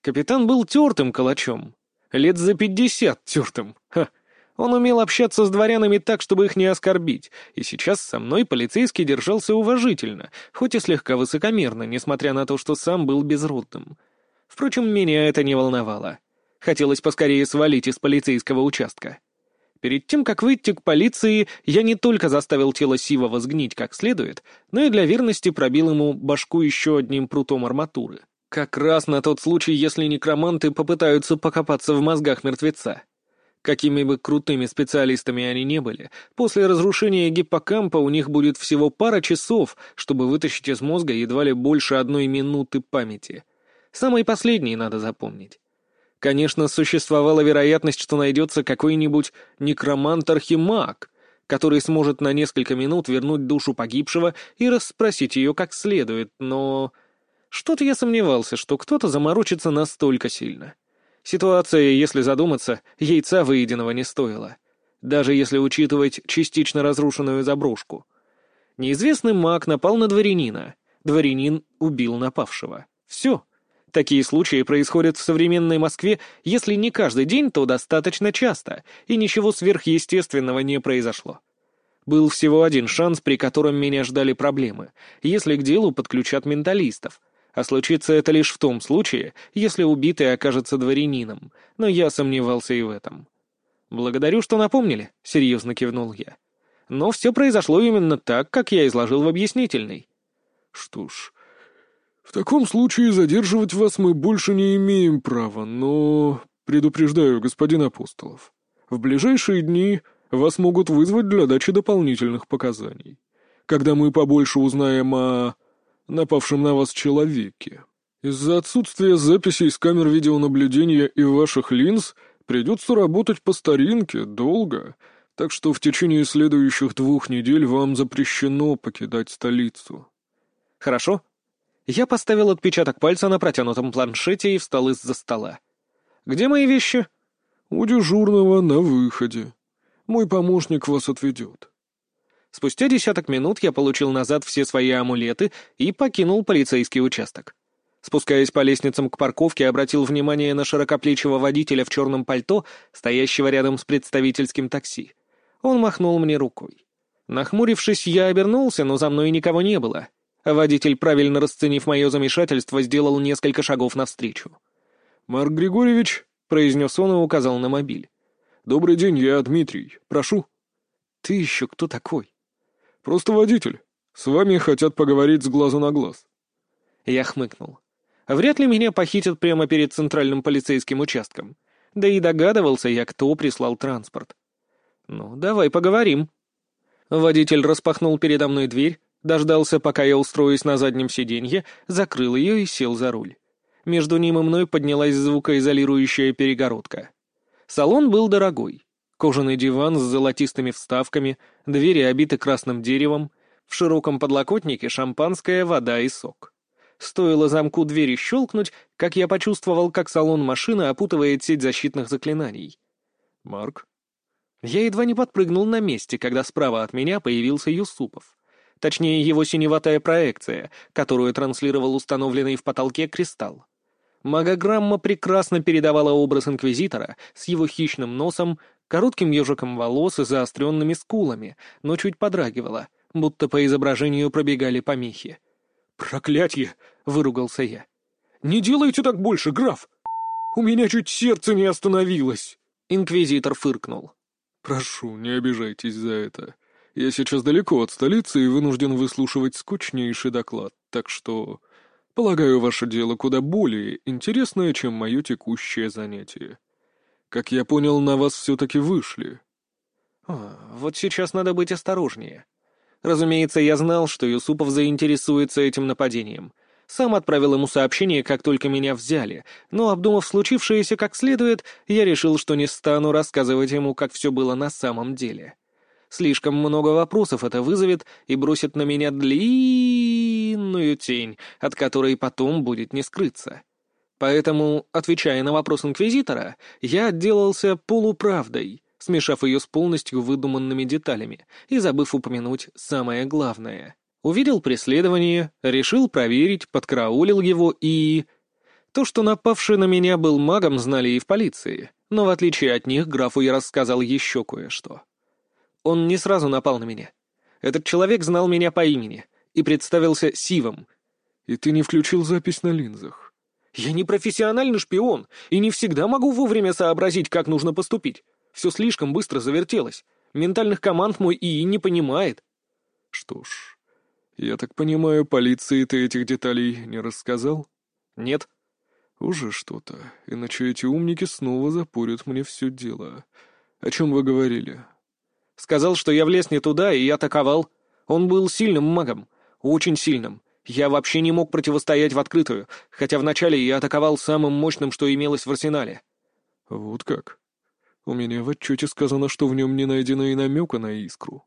Капитан был тертым калачом. Лет за пятьдесят тертым. Ха. Он умел общаться с дворянами так, чтобы их не оскорбить, и сейчас со мной полицейский держался уважительно, хоть и слегка высокомерно, несмотря на то, что сам был безродным. Впрочем, меня это не волновало. Хотелось поскорее свалить из полицейского участка. Перед тем, как выйти к полиции, я не только заставил тело Сива возгнить как следует, но и для верности пробил ему башку еще одним прутом арматуры. Как раз на тот случай, если некроманты попытаются покопаться в мозгах мертвеца. Какими бы крутыми специалистами они не были, после разрушения гиппокампа у них будет всего пара часов, чтобы вытащить из мозга едва ли больше одной минуты памяти. Самый последний надо запомнить. Конечно, существовала вероятность, что найдется какой-нибудь некромант-архимаг, который сможет на несколько минут вернуть душу погибшего и расспросить ее как следует, но... Что-то я сомневался, что кто-то заморочится настолько сильно. Ситуация, если задуматься, яйца выеденного не стоила. Даже если учитывать частично разрушенную заброшку. Неизвестный маг напал на дворянина. Дворянин убил напавшего. Все. Такие случаи происходят в современной Москве, если не каждый день, то достаточно часто, и ничего сверхъестественного не произошло. Был всего один шанс, при котором меня ждали проблемы, если к делу подключат менталистов — а случится это лишь в том случае, если убитый окажется дворянином, но я сомневался и в этом. «Благодарю, что напомнили», — серьезно кивнул я. «Но все произошло именно так, как я изложил в объяснительной».
«Что ж, в таком случае задерживать вас мы больше не имеем права, но...» «Предупреждаю, господин Апостолов, В ближайшие дни вас могут вызвать для дачи дополнительных показаний. Когда мы побольше узнаем о напавшем на вас человеке. Из-за отсутствия записей с камер видеонаблюдения и ваших линз придется работать по старинке, долго, так что в течение следующих двух недель вам запрещено покидать столицу».
«Хорошо». Я поставил отпечаток пальца на протянутом планшете и встал из-за стола. «Где мои вещи?»
«У дежурного на выходе. Мой помощник вас отведет».
Спустя десяток минут я получил назад все свои амулеты и покинул полицейский участок. Спускаясь по лестницам к парковке, обратил внимание на широкоплечего водителя в черном пальто, стоящего рядом с представительским такси. Он махнул мне рукой. Нахмурившись, я обернулся, но за мной никого не было. Водитель, правильно расценив мое замешательство, сделал несколько шагов навстречу.
«Марк Григорьевич», — произнес он и указал на мобиль. «Добрый день, я Дмитрий. Прошу».
«Ты еще кто такой?»
«Просто водитель. С вами хотят поговорить с глазу на глаз».
Я хмыкнул. Вряд ли меня похитят прямо перед центральным полицейским участком. Да и догадывался я, кто прислал транспорт. «Ну, давай поговорим». Водитель распахнул передо мной дверь, дождался, пока я устроюсь на заднем сиденье, закрыл ее и сел за руль. Между ним и мной поднялась звукоизолирующая перегородка. Салон был дорогой. Кожаный диван с золотистыми вставками, двери обиты красным деревом, в широком подлокотнике шампанское, вода и сок. Стоило замку двери щелкнуть, как я почувствовал, как салон машины опутывает сеть защитных заклинаний.
«Марк?»
Я едва не подпрыгнул на месте, когда справа от меня появился Юсупов. Точнее, его синеватая проекция, которую транслировал установленный в потолке кристалл. Магограмма прекрасно передавала образ Инквизитора с его хищным носом, коротким ежиком волос и заостренными скулами, но чуть подрагивала, будто по изображению пробегали помехи.
«Проклятье!» — выругался я. «Не делайте так больше, граф! У меня чуть сердце не остановилось!»
Инквизитор фыркнул.
«Прошу, не обижайтесь за это. Я сейчас далеко от столицы и вынужден выслушивать скучнейший доклад, так что, полагаю, ваше дело куда более интересное, чем мое текущее занятие». Как я понял, на вас все-таки вышли.
О, вот сейчас надо быть осторожнее. Разумеется, я знал, что Юсупов заинтересуется этим нападением. Сам отправил ему сообщение, как только меня взяли, но, обдумав случившееся как следует, я решил, что не стану рассказывать ему, как все было на самом деле. Слишком много вопросов это вызовет и бросит на меня длинную тень, от которой потом будет не скрыться. Поэтому, отвечая на вопрос Инквизитора, я отделался полуправдой, смешав ее с полностью выдуманными деталями и забыв упомянуть самое главное. Увидел преследование, решил проверить, подкараулил его и... То, что напавший на меня был магом, знали и в полиции, но в отличие от них графу я рассказал еще кое-что. Он не сразу напал на меня. Этот человек знал меня по имени и представился Сивом.
«И ты не включил запись на линзах?»
Я не профессиональный шпион и не всегда могу вовремя сообразить, как нужно поступить. Все слишком быстро завертелось. Ментальных команд мой ИИ не понимает.
Что ж, я так понимаю, полиции ты этих деталей не рассказал?
Нет.
Уже что-то, иначе эти умники снова запорят мне все дело. О чем вы говорили?
Сказал, что я влез не туда и атаковал. Он был сильным магом, очень сильным, я вообще не мог противостоять в открытую, хотя вначале я атаковал самым мощным, что имелось в арсенале.
Вот как? У меня в отчете сказано, что в нем не найдено и намека на искру.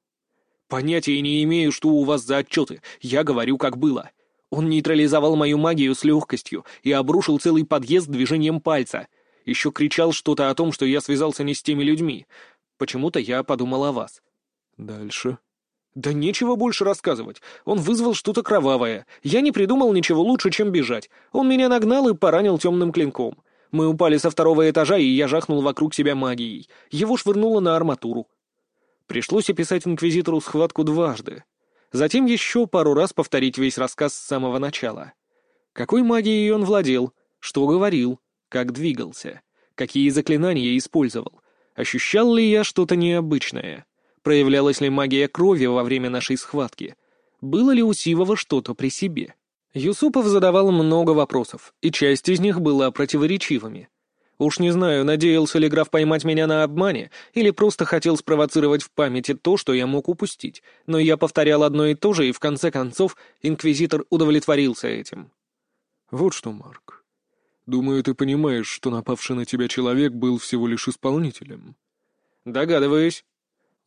Понятия не имею, что у вас за отчеты. Я говорю, как было. Он нейтрализовал мою магию с легкостью и обрушил целый подъезд движением пальца. Еще кричал что-то о том, что я связался не с теми людьми. Почему-то я подумал о вас.
Дальше.
«Да нечего больше рассказывать. Он вызвал что-то кровавое. Я не придумал ничего лучше, чем бежать. Он меня нагнал и поранил темным клинком. Мы упали со второго этажа, и я жахнул вокруг себя магией. Его швырнуло на арматуру. Пришлось описать инквизитору схватку дважды. Затем еще пару раз повторить весь рассказ с самого начала. Какой магией он владел, что говорил, как двигался, какие заклинания использовал, ощущал ли я что-то необычное. Проявлялась ли магия крови во время нашей схватки? Было ли у Сивова что-то при себе? Юсупов задавал много вопросов, и часть из них была противоречивыми. Уж не знаю, надеялся ли граф поймать меня на обмане, или просто хотел спровоцировать в памяти то, что я мог упустить, но я повторял одно и то же, и в конце концов инквизитор удовлетворился этим.
«Вот что, Марк. Думаю, ты понимаешь, что напавший на тебя человек был всего лишь исполнителем».
«Догадываюсь».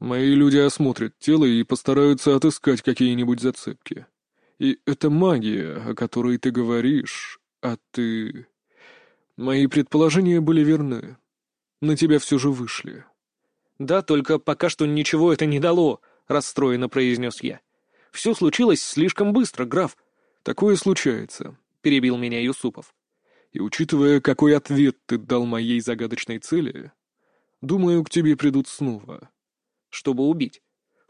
«Мои люди осмотрят тело и постараются отыскать какие-нибудь зацепки. И это магия, о которой ты говоришь, а ты...» Мои предположения были верны. На тебя все же вышли.
Да, только пока что ничего это не дало, расстроенно произнес я. Все случилось слишком быстро, граф.
Такое случается,
перебил меня Юсупов.
И учитывая, какой ответ ты дал моей загадочной цели, думаю, к тебе придут снова.
Чтобы убить.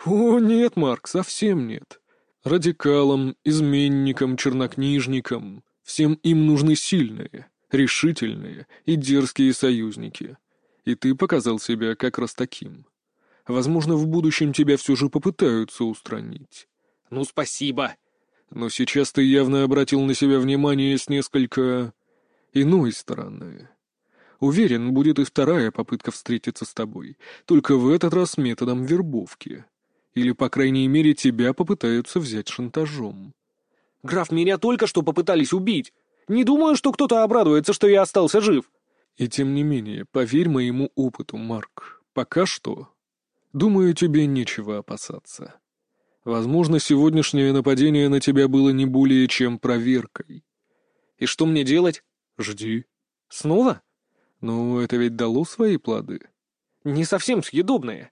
О, нет, Марк, совсем нет. Радикалам, изменникам, чернокнижникам, всем им нужны сильные решительные и дерзкие союзники. И ты показал себя как раз таким. Возможно, в будущем тебя все же попытаются устранить.
Ну, спасибо.
Но сейчас ты явно обратил на себя внимание с несколько... иной стороны. Уверен, будет и вторая попытка встретиться с тобой, только в этот раз методом вербовки. Или, по крайней мере, тебя попытаются взять шантажом.
«Граф, меня только что попытались убить!» Не думаю, что кто-то обрадуется, что я остался жив».
«И тем не менее, поверь моему опыту, Марк, пока что, думаю, тебе нечего опасаться. Возможно, сегодняшнее нападение на тебя было не более чем проверкой».
«И что мне делать?»
«Жди».
«Снова?»
«Ну, это ведь дало свои плоды».
«Не совсем съедобные».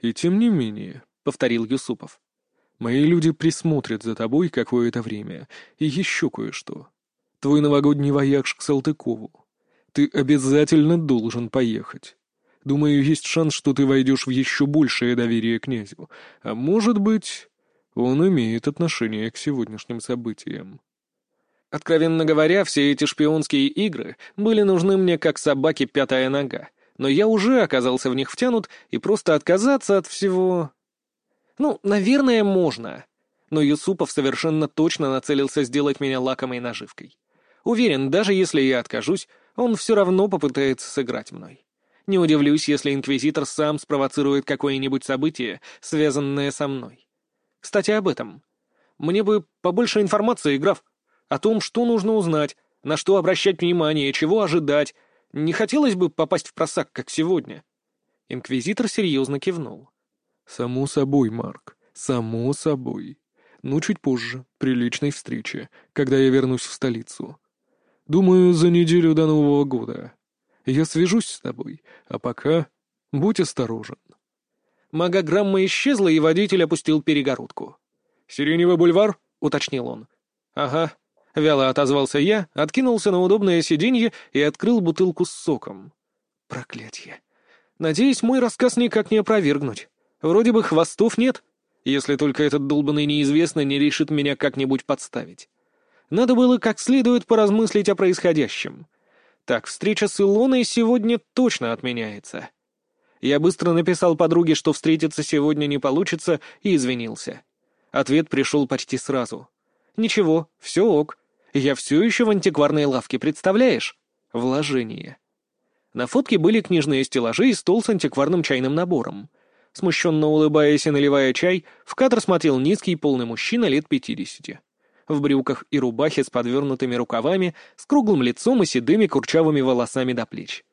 «И тем не менее», — повторил Юсупов. «Мои люди присмотрят за тобой какое-то время. И еще кое-что твой новогодний вояж к Салтыкову. Ты обязательно должен поехать. Думаю, есть шанс, что ты войдешь в еще большее доверие князю. А может быть, он имеет отношение к сегодняшним событиям.
Откровенно говоря, все эти шпионские игры были нужны мне как собаке пятая нога, но я уже оказался в них втянут, и просто отказаться от всего... Ну, наверное, можно. Но Юсупов совершенно точно нацелился сделать меня лакомой наживкой. Уверен, даже если я откажусь, он все равно попытается сыграть мной. Не удивлюсь, если Инквизитор сам спровоцирует какое-нибудь событие, связанное со мной. Кстати, об этом. Мне бы побольше информации, граф, о том, что нужно узнать, на что обращать внимание, чего ожидать. Не хотелось бы попасть в просак, как сегодня. Инквизитор серьезно кивнул.
«Само собой, Марк, само собой. Ну, чуть позже, при личной встрече, когда я вернусь в столицу. Думаю, за неделю до Нового года. Я свяжусь с тобой, а пока будь осторожен».
Магограмма исчезла, и водитель опустил перегородку.
«Сиреневый бульвар?»
— уточнил он. «Ага». Вяло отозвался я, откинулся на удобное сиденье и открыл бутылку с соком. Проклятье. Надеюсь, мой рассказ никак не опровергнуть. Вроде бы хвостов нет, если только этот долбанный неизвестный не решит меня как-нибудь подставить. Надо было как следует поразмыслить о происходящем. Так, встреча с Илоной сегодня точно отменяется. Я быстро написал подруге, что встретиться сегодня не получится, и извинился. Ответ пришел почти сразу. «Ничего, все ок. Я все еще в антикварной лавке, представляешь? Вложение». На фотке были книжные стеллажи и стол с антикварным чайным набором. Смущенно улыбаясь и наливая чай, в кадр смотрел низкий полный мужчина лет пятидесяти в брюках и рубахе с подвернутыми рукавами, с круглым лицом и седыми курчавыми волосами до плеч.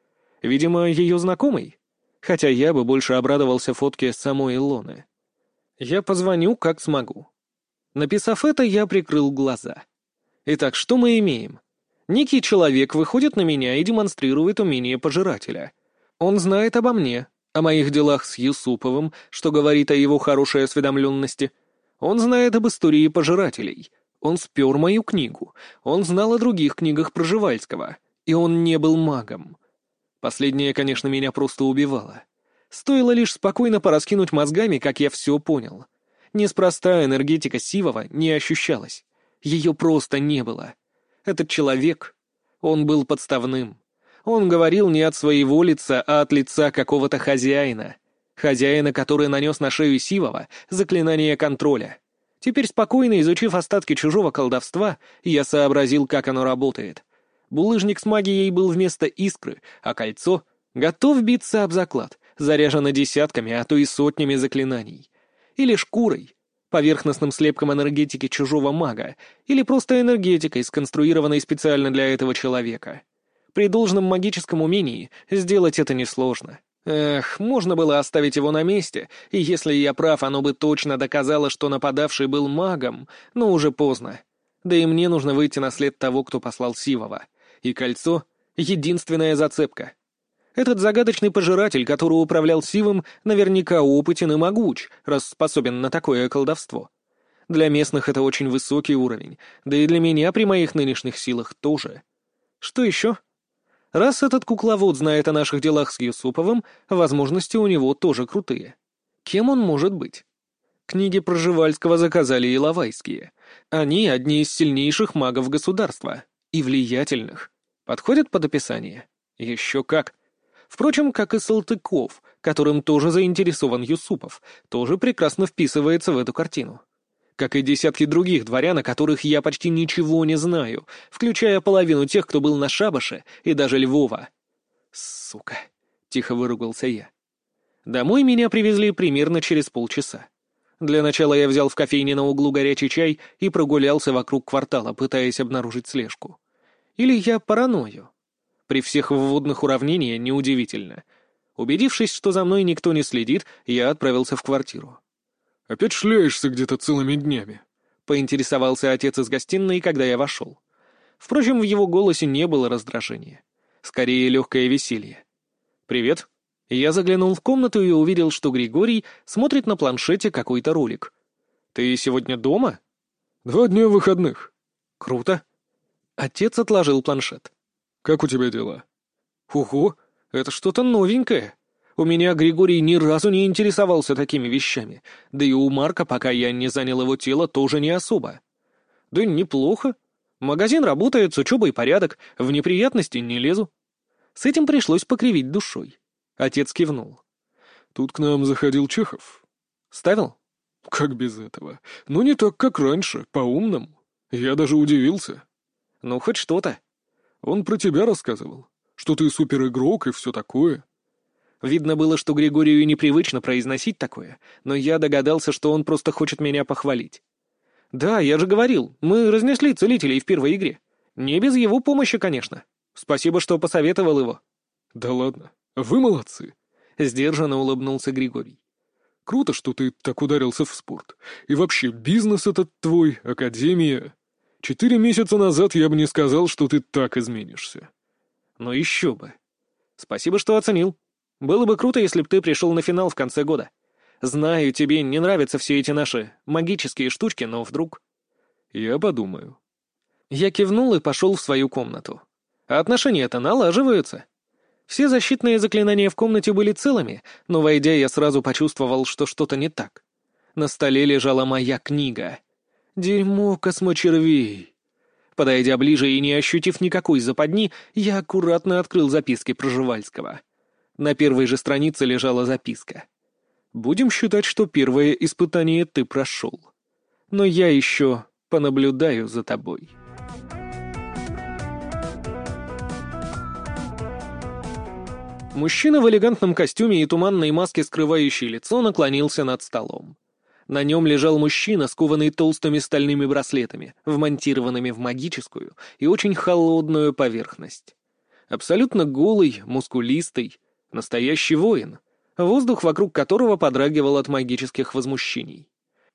Видимо, ее знакомый. Хотя я бы больше обрадовался фотке самой Илоны. Я позвоню, как смогу. Написав это, я прикрыл глаза. Итак, что мы имеем? Некий человек выходит на меня и демонстрирует умение пожирателя. Он знает обо мне, о моих делах с Юсуповым, что говорит о его хорошей осведомленности. Он знает об истории пожирателей — он спер мою книгу. Он знал о других книгах Проживальского. И он не был магом. Последнее, конечно, меня просто убивало. Стоило лишь спокойно пораскинуть мозгами, как я все понял. Неспроста энергетика Сивова не ощущалась. Ее просто не было. Этот человек, он был подставным. Он говорил не от своего лица, а от лица какого-то хозяина. Хозяина, который нанес на шею Сивова заклинание контроля. Теперь спокойно изучив остатки чужого колдовства, я сообразил, как оно работает. Булыжник с магией был вместо искры, а кольцо готов биться об заклад, заряжено десятками, а то и сотнями заклинаний. Или шкурой, поверхностным слепком энергетики чужого мага, или просто энергетикой, сконструированной специально для этого человека. При должном магическом умении сделать это несложно. Эх, можно было оставить его на месте, и если я прав, оно бы точно доказало, что нападавший был магом, но уже поздно. Да и мне нужно выйти на след того, кто послал Сивова. И кольцо — единственная зацепка. Этот загадочный пожиратель, который управлял Сивом, наверняка опытен и могуч, раз способен на такое колдовство. Для местных это очень высокий уровень, да и для меня при моих нынешних силах тоже. Что еще? Раз этот кукловод знает о наших делах с Юсуповым, возможности у него тоже крутые. Кем он может быть? Книги Проживальского заказали и Лавайские. Они одни из сильнейших магов государства. И влиятельных. Подходят под описание? Еще как. Впрочем, как и Салтыков, которым тоже заинтересован Юсупов, тоже прекрасно вписывается в эту картину как и десятки других дворян, о которых я почти ничего не знаю, включая половину тех, кто был на шабаше, и даже Львова. «Сука!» — тихо выругался я. Домой меня привезли примерно через полчаса. Для начала я взял в кофейне на углу горячий чай и прогулялся вокруг квартала, пытаясь обнаружить слежку. Или я параною? При всех вводных уравнениях неудивительно. Убедившись, что за мной никто не следит, я отправился в квартиру.
«Опять шляешься где-то целыми днями?»
— поинтересовался отец из гостиной, когда я вошел. Впрочем, в его голосе не было раздражения. Скорее, легкое веселье. «Привет». Я заглянул в комнату и увидел, что Григорий смотрит на планшете какой-то ролик. «Ты сегодня дома?»
«Два дня выходных».
«Круто». Отец отложил планшет.
«Как у тебя дела?»
«Ого, это что-то новенькое. У меня Григорий ни разу не интересовался такими вещами, да и у Марка, пока я не занял его тело, тоже не особо. Да неплохо. Магазин работает, с учебой порядок, в неприятности не лезу. С этим пришлось покривить душой. Отец кивнул.
Тут к нам заходил Чехов.
Ставил?
Как без этого? Ну, не так, как раньше, по-умному. Я даже удивился.
Ну, хоть что-то.
Он про тебя рассказывал, что ты суперигрок и все такое.
Видно было, что Григорию непривычно произносить такое, но я догадался, что он просто хочет меня похвалить. «Да, я же говорил, мы разнесли целителей в первой игре. Не без его помощи, конечно. Спасибо, что посоветовал его».
«Да ладно, вы молодцы», —
сдержанно улыбнулся Григорий.
«Круто, что ты так ударился в спорт. И вообще, бизнес этот твой, академия. Четыре месяца назад я бы не сказал, что ты так изменишься».
«Ну еще бы. Спасибо, что оценил», было бы круто, если бы ты пришел на финал в конце года. Знаю, тебе не нравятся все эти наши магические штучки, но вдруг...»
«Я подумаю».
Я кивнул и пошел в свою комнату. А отношения-то налаживаются. Все защитные заклинания в комнате были целыми, но, войдя, я сразу почувствовал, что что-то не так. На столе лежала моя книга. «Дерьмо космочервей». Подойдя ближе и не ощутив никакой западни, я аккуратно открыл записки Проживальского — на первой же странице лежала записка. «Будем считать, что первое испытание ты прошел. Но я еще понаблюдаю за тобой». Мужчина в элегантном костюме и туманной маске, скрывающей лицо, наклонился над столом. На нем лежал мужчина, скованный толстыми стальными браслетами, вмонтированными в магическую и очень холодную поверхность. Абсолютно голый, мускулистый, Настоящий воин, воздух вокруг которого подрагивал от магических возмущений.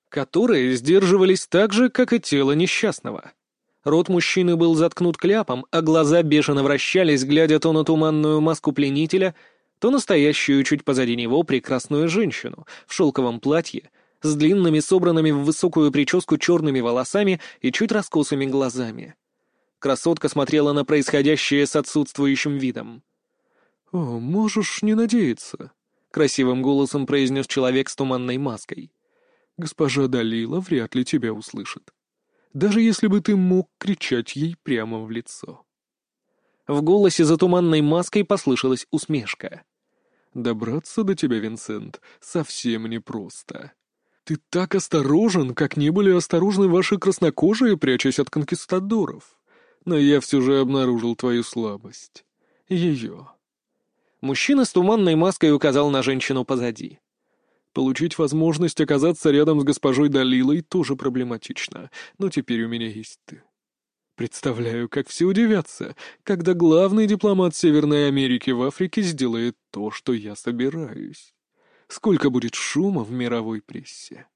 Которые сдерживались так же, как и тело несчастного. Рот мужчины был заткнут кляпом, а глаза бешено вращались, глядя то на туманную маску пленителя, то настоящую чуть позади него прекрасную женщину в шелковом платье, с длинными собранными в высокую прическу черными волосами и чуть раскосыми глазами. Красотка смотрела на происходящее с отсутствующим видом.
«О, можешь не надеяться», — красивым голосом произнес человек с туманной маской. «Госпожа Далила вряд ли тебя услышит. Даже если бы ты мог кричать ей прямо в лицо».
В голосе за туманной маской послышалась усмешка.
«Добраться до тебя, Винсент, совсем непросто. Ты так осторожен, как не были осторожны ваши краснокожие, прячась от конкистадоров. но я все же обнаружил твою слабость. Ее.
Мужчина с туманной маской указал на женщину позади.
Получить возможность оказаться рядом с госпожой Далилой тоже проблематично, но теперь у меня есть ты. Представляю, как все удивятся, когда главный дипломат Северной Америки в Африке сделает то, что я собираюсь. Сколько будет шума в мировой прессе.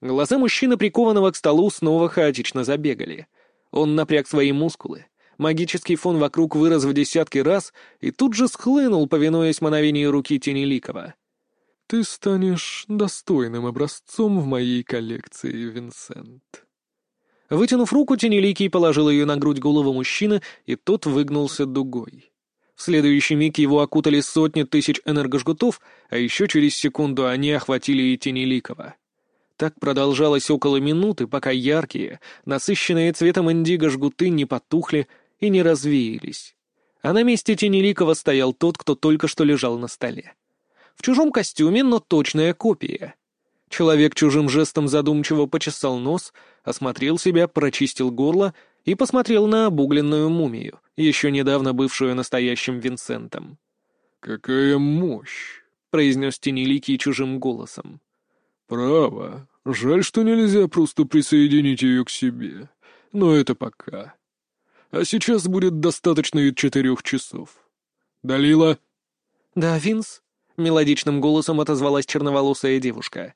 Глаза мужчины, прикованного к столу, снова хаотично забегали. Он напряг свои мускулы. Магический фон вокруг вырос в десятки раз и тут же схлынул, повинуясь мановению руки Тенеликова.
«Ты станешь достойным образцом в моей коллекции, Винсент».
Вытянув руку, Тенеликий положил ее на грудь головы мужчины, и тот выгнулся дугой. В следующий миг его окутали сотни тысяч энергожгутов, а еще через секунду они охватили и Тенеликова. Так продолжалось около минуты, пока яркие, насыщенные цветом индиго жгуты не потухли и не развеялись. А на месте Тенеликова стоял тот, кто только что лежал на столе. В чужом костюме, но точная копия. Человек чужим жестом задумчиво почесал нос, осмотрел себя, прочистил горло и посмотрел на обугленную мумию, еще недавно бывшую настоящим Винсентом.
«Какая мощь!»
— произнес Тенеликий чужим голосом.
«Право. Жаль, что нельзя просто присоединить ее к себе. Но это пока. А сейчас будет достаточно и четырех часов. Далила?»
«Да, Винс?» — мелодичным голосом отозвалась черноволосая девушка.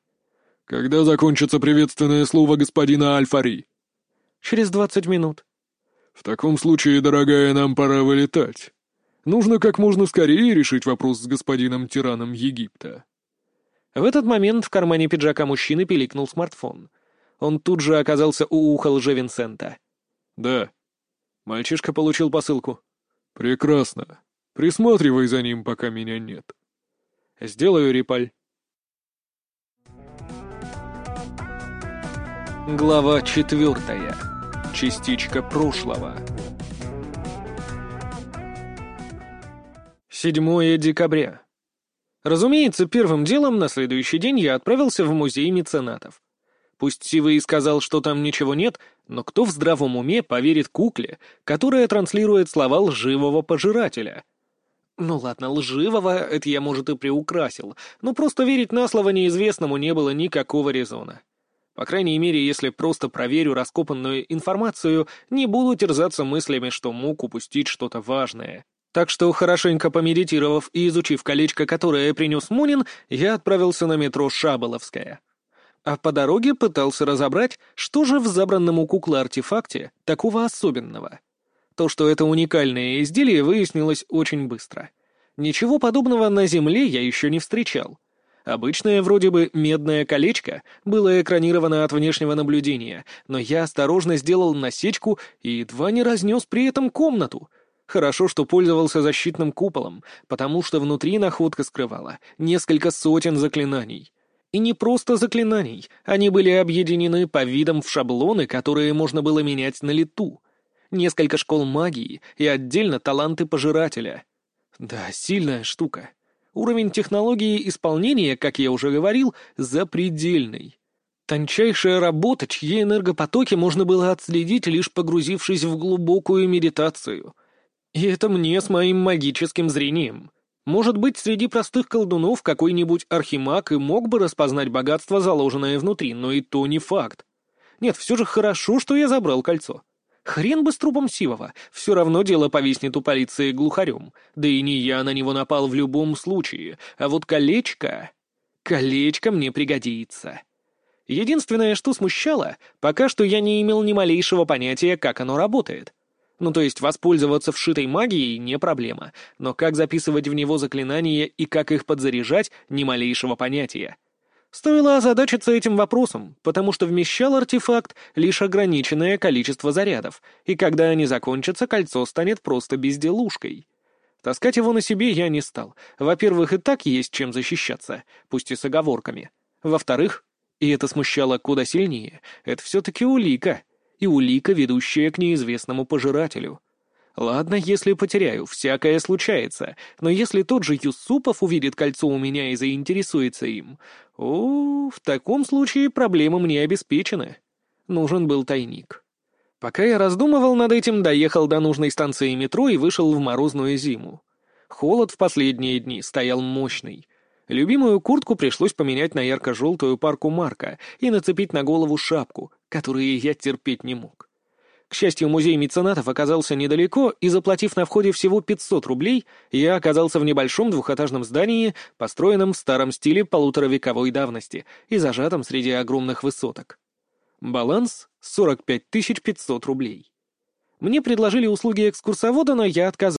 «Когда закончится приветственное слово господина Альфари?»
«Через двадцать минут».
«В таком случае, дорогая, нам пора вылетать. Нужно как можно скорее решить вопрос с господином тираном Египта».
В этот момент в кармане пиджака мужчины пиликнул смартфон. Он тут же оказался у уха лже-Винсента.
«Да».
Мальчишка получил посылку.
«Прекрасно. Присматривай за ним, пока меня нет».
«Сделаю, Рипаль». Глава четвертая. Частичка прошлого. 7 декабря. Разумеется, первым делом на следующий день я отправился в музей меценатов. Пусть Сива и сказал, что там ничего нет, но кто в здравом уме поверит кукле, которая транслирует слова лживого пожирателя? Ну ладно, лживого — это я, может, и приукрасил, но просто верить на слово неизвестному не было никакого резона. По крайней мере, если просто проверю раскопанную информацию, не буду терзаться мыслями, что мог упустить что-то важное. Так что, хорошенько помедитировав и изучив колечко, которое принес Мунин, я отправился на метро Шаболовская. А по дороге пытался разобрать, что же в забранном у куклы артефакте такого особенного. То, что это уникальное изделие, выяснилось очень быстро. Ничего подобного на Земле я еще не встречал. Обычное вроде бы медное колечко было экранировано от внешнего наблюдения, но я осторожно сделал насечку и едва не разнес при этом комнату — Хорошо, что пользовался защитным куполом, потому что внутри находка скрывала несколько сотен заклинаний. И не просто заклинаний, они были объединены по видам в шаблоны, которые можно было менять на лету. Несколько школ магии и отдельно таланты пожирателя. Да, сильная штука. Уровень технологии исполнения, как я уже говорил, запредельный. Тончайшая работа, чьи энергопотоки можно было отследить, лишь погрузившись в глубокую медитацию — и это мне с моим магическим зрением. Может быть, среди простых колдунов какой-нибудь архимаг и мог бы распознать богатство, заложенное внутри, но и то не факт. Нет, все же хорошо, что я забрал кольцо. Хрен бы с трупом Сивова, все равно дело повиснет у полиции глухарем. Да и не я на него напал в любом случае, а вот колечко... Колечко мне пригодится. Единственное, что смущало, пока что я не имел ни малейшего понятия, как оно работает. Ну, то есть воспользоваться вшитой магией не проблема, но как записывать в него заклинания и как их подзаряжать — ни малейшего понятия. Стоило озадачиться этим вопросом, потому что вмещал артефакт лишь ограниченное количество зарядов, и когда они закончатся, кольцо станет просто безделушкой. Таскать его на себе я не стал. Во-первых, и так есть чем защищаться, пусть и с оговорками. Во-вторых, и это смущало куда сильнее, это все-таки улика — и улика, ведущая к неизвестному пожирателю. Ладно, если потеряю, всякое случается, но если тот же Юсупов увидит кольцо у меня и заинтересуется им, о, в таком случае проблемы мне обеспечены. Нужен был тайник. Пока я раздумывал над этим, доехал до нужной станции метро и вышел в морозную зиму. Холод в последние дни стоял мощный. Любимую куртку пришлось поменять на ярко-желтую парку Марка и нацепить на голову шапку, которую я терпеть не мог. К счастью, музей меценатов оказался недалеко, и, заплатив на входе всего 500 рублей, я оказался в небольшом двухэтажном здании, построенном в старом стиле полуторавековой давности и зажатом среди огромных высоток. Баланс — 45 500 рублей. Мне предложили услуги экскурсовода, но я отказался.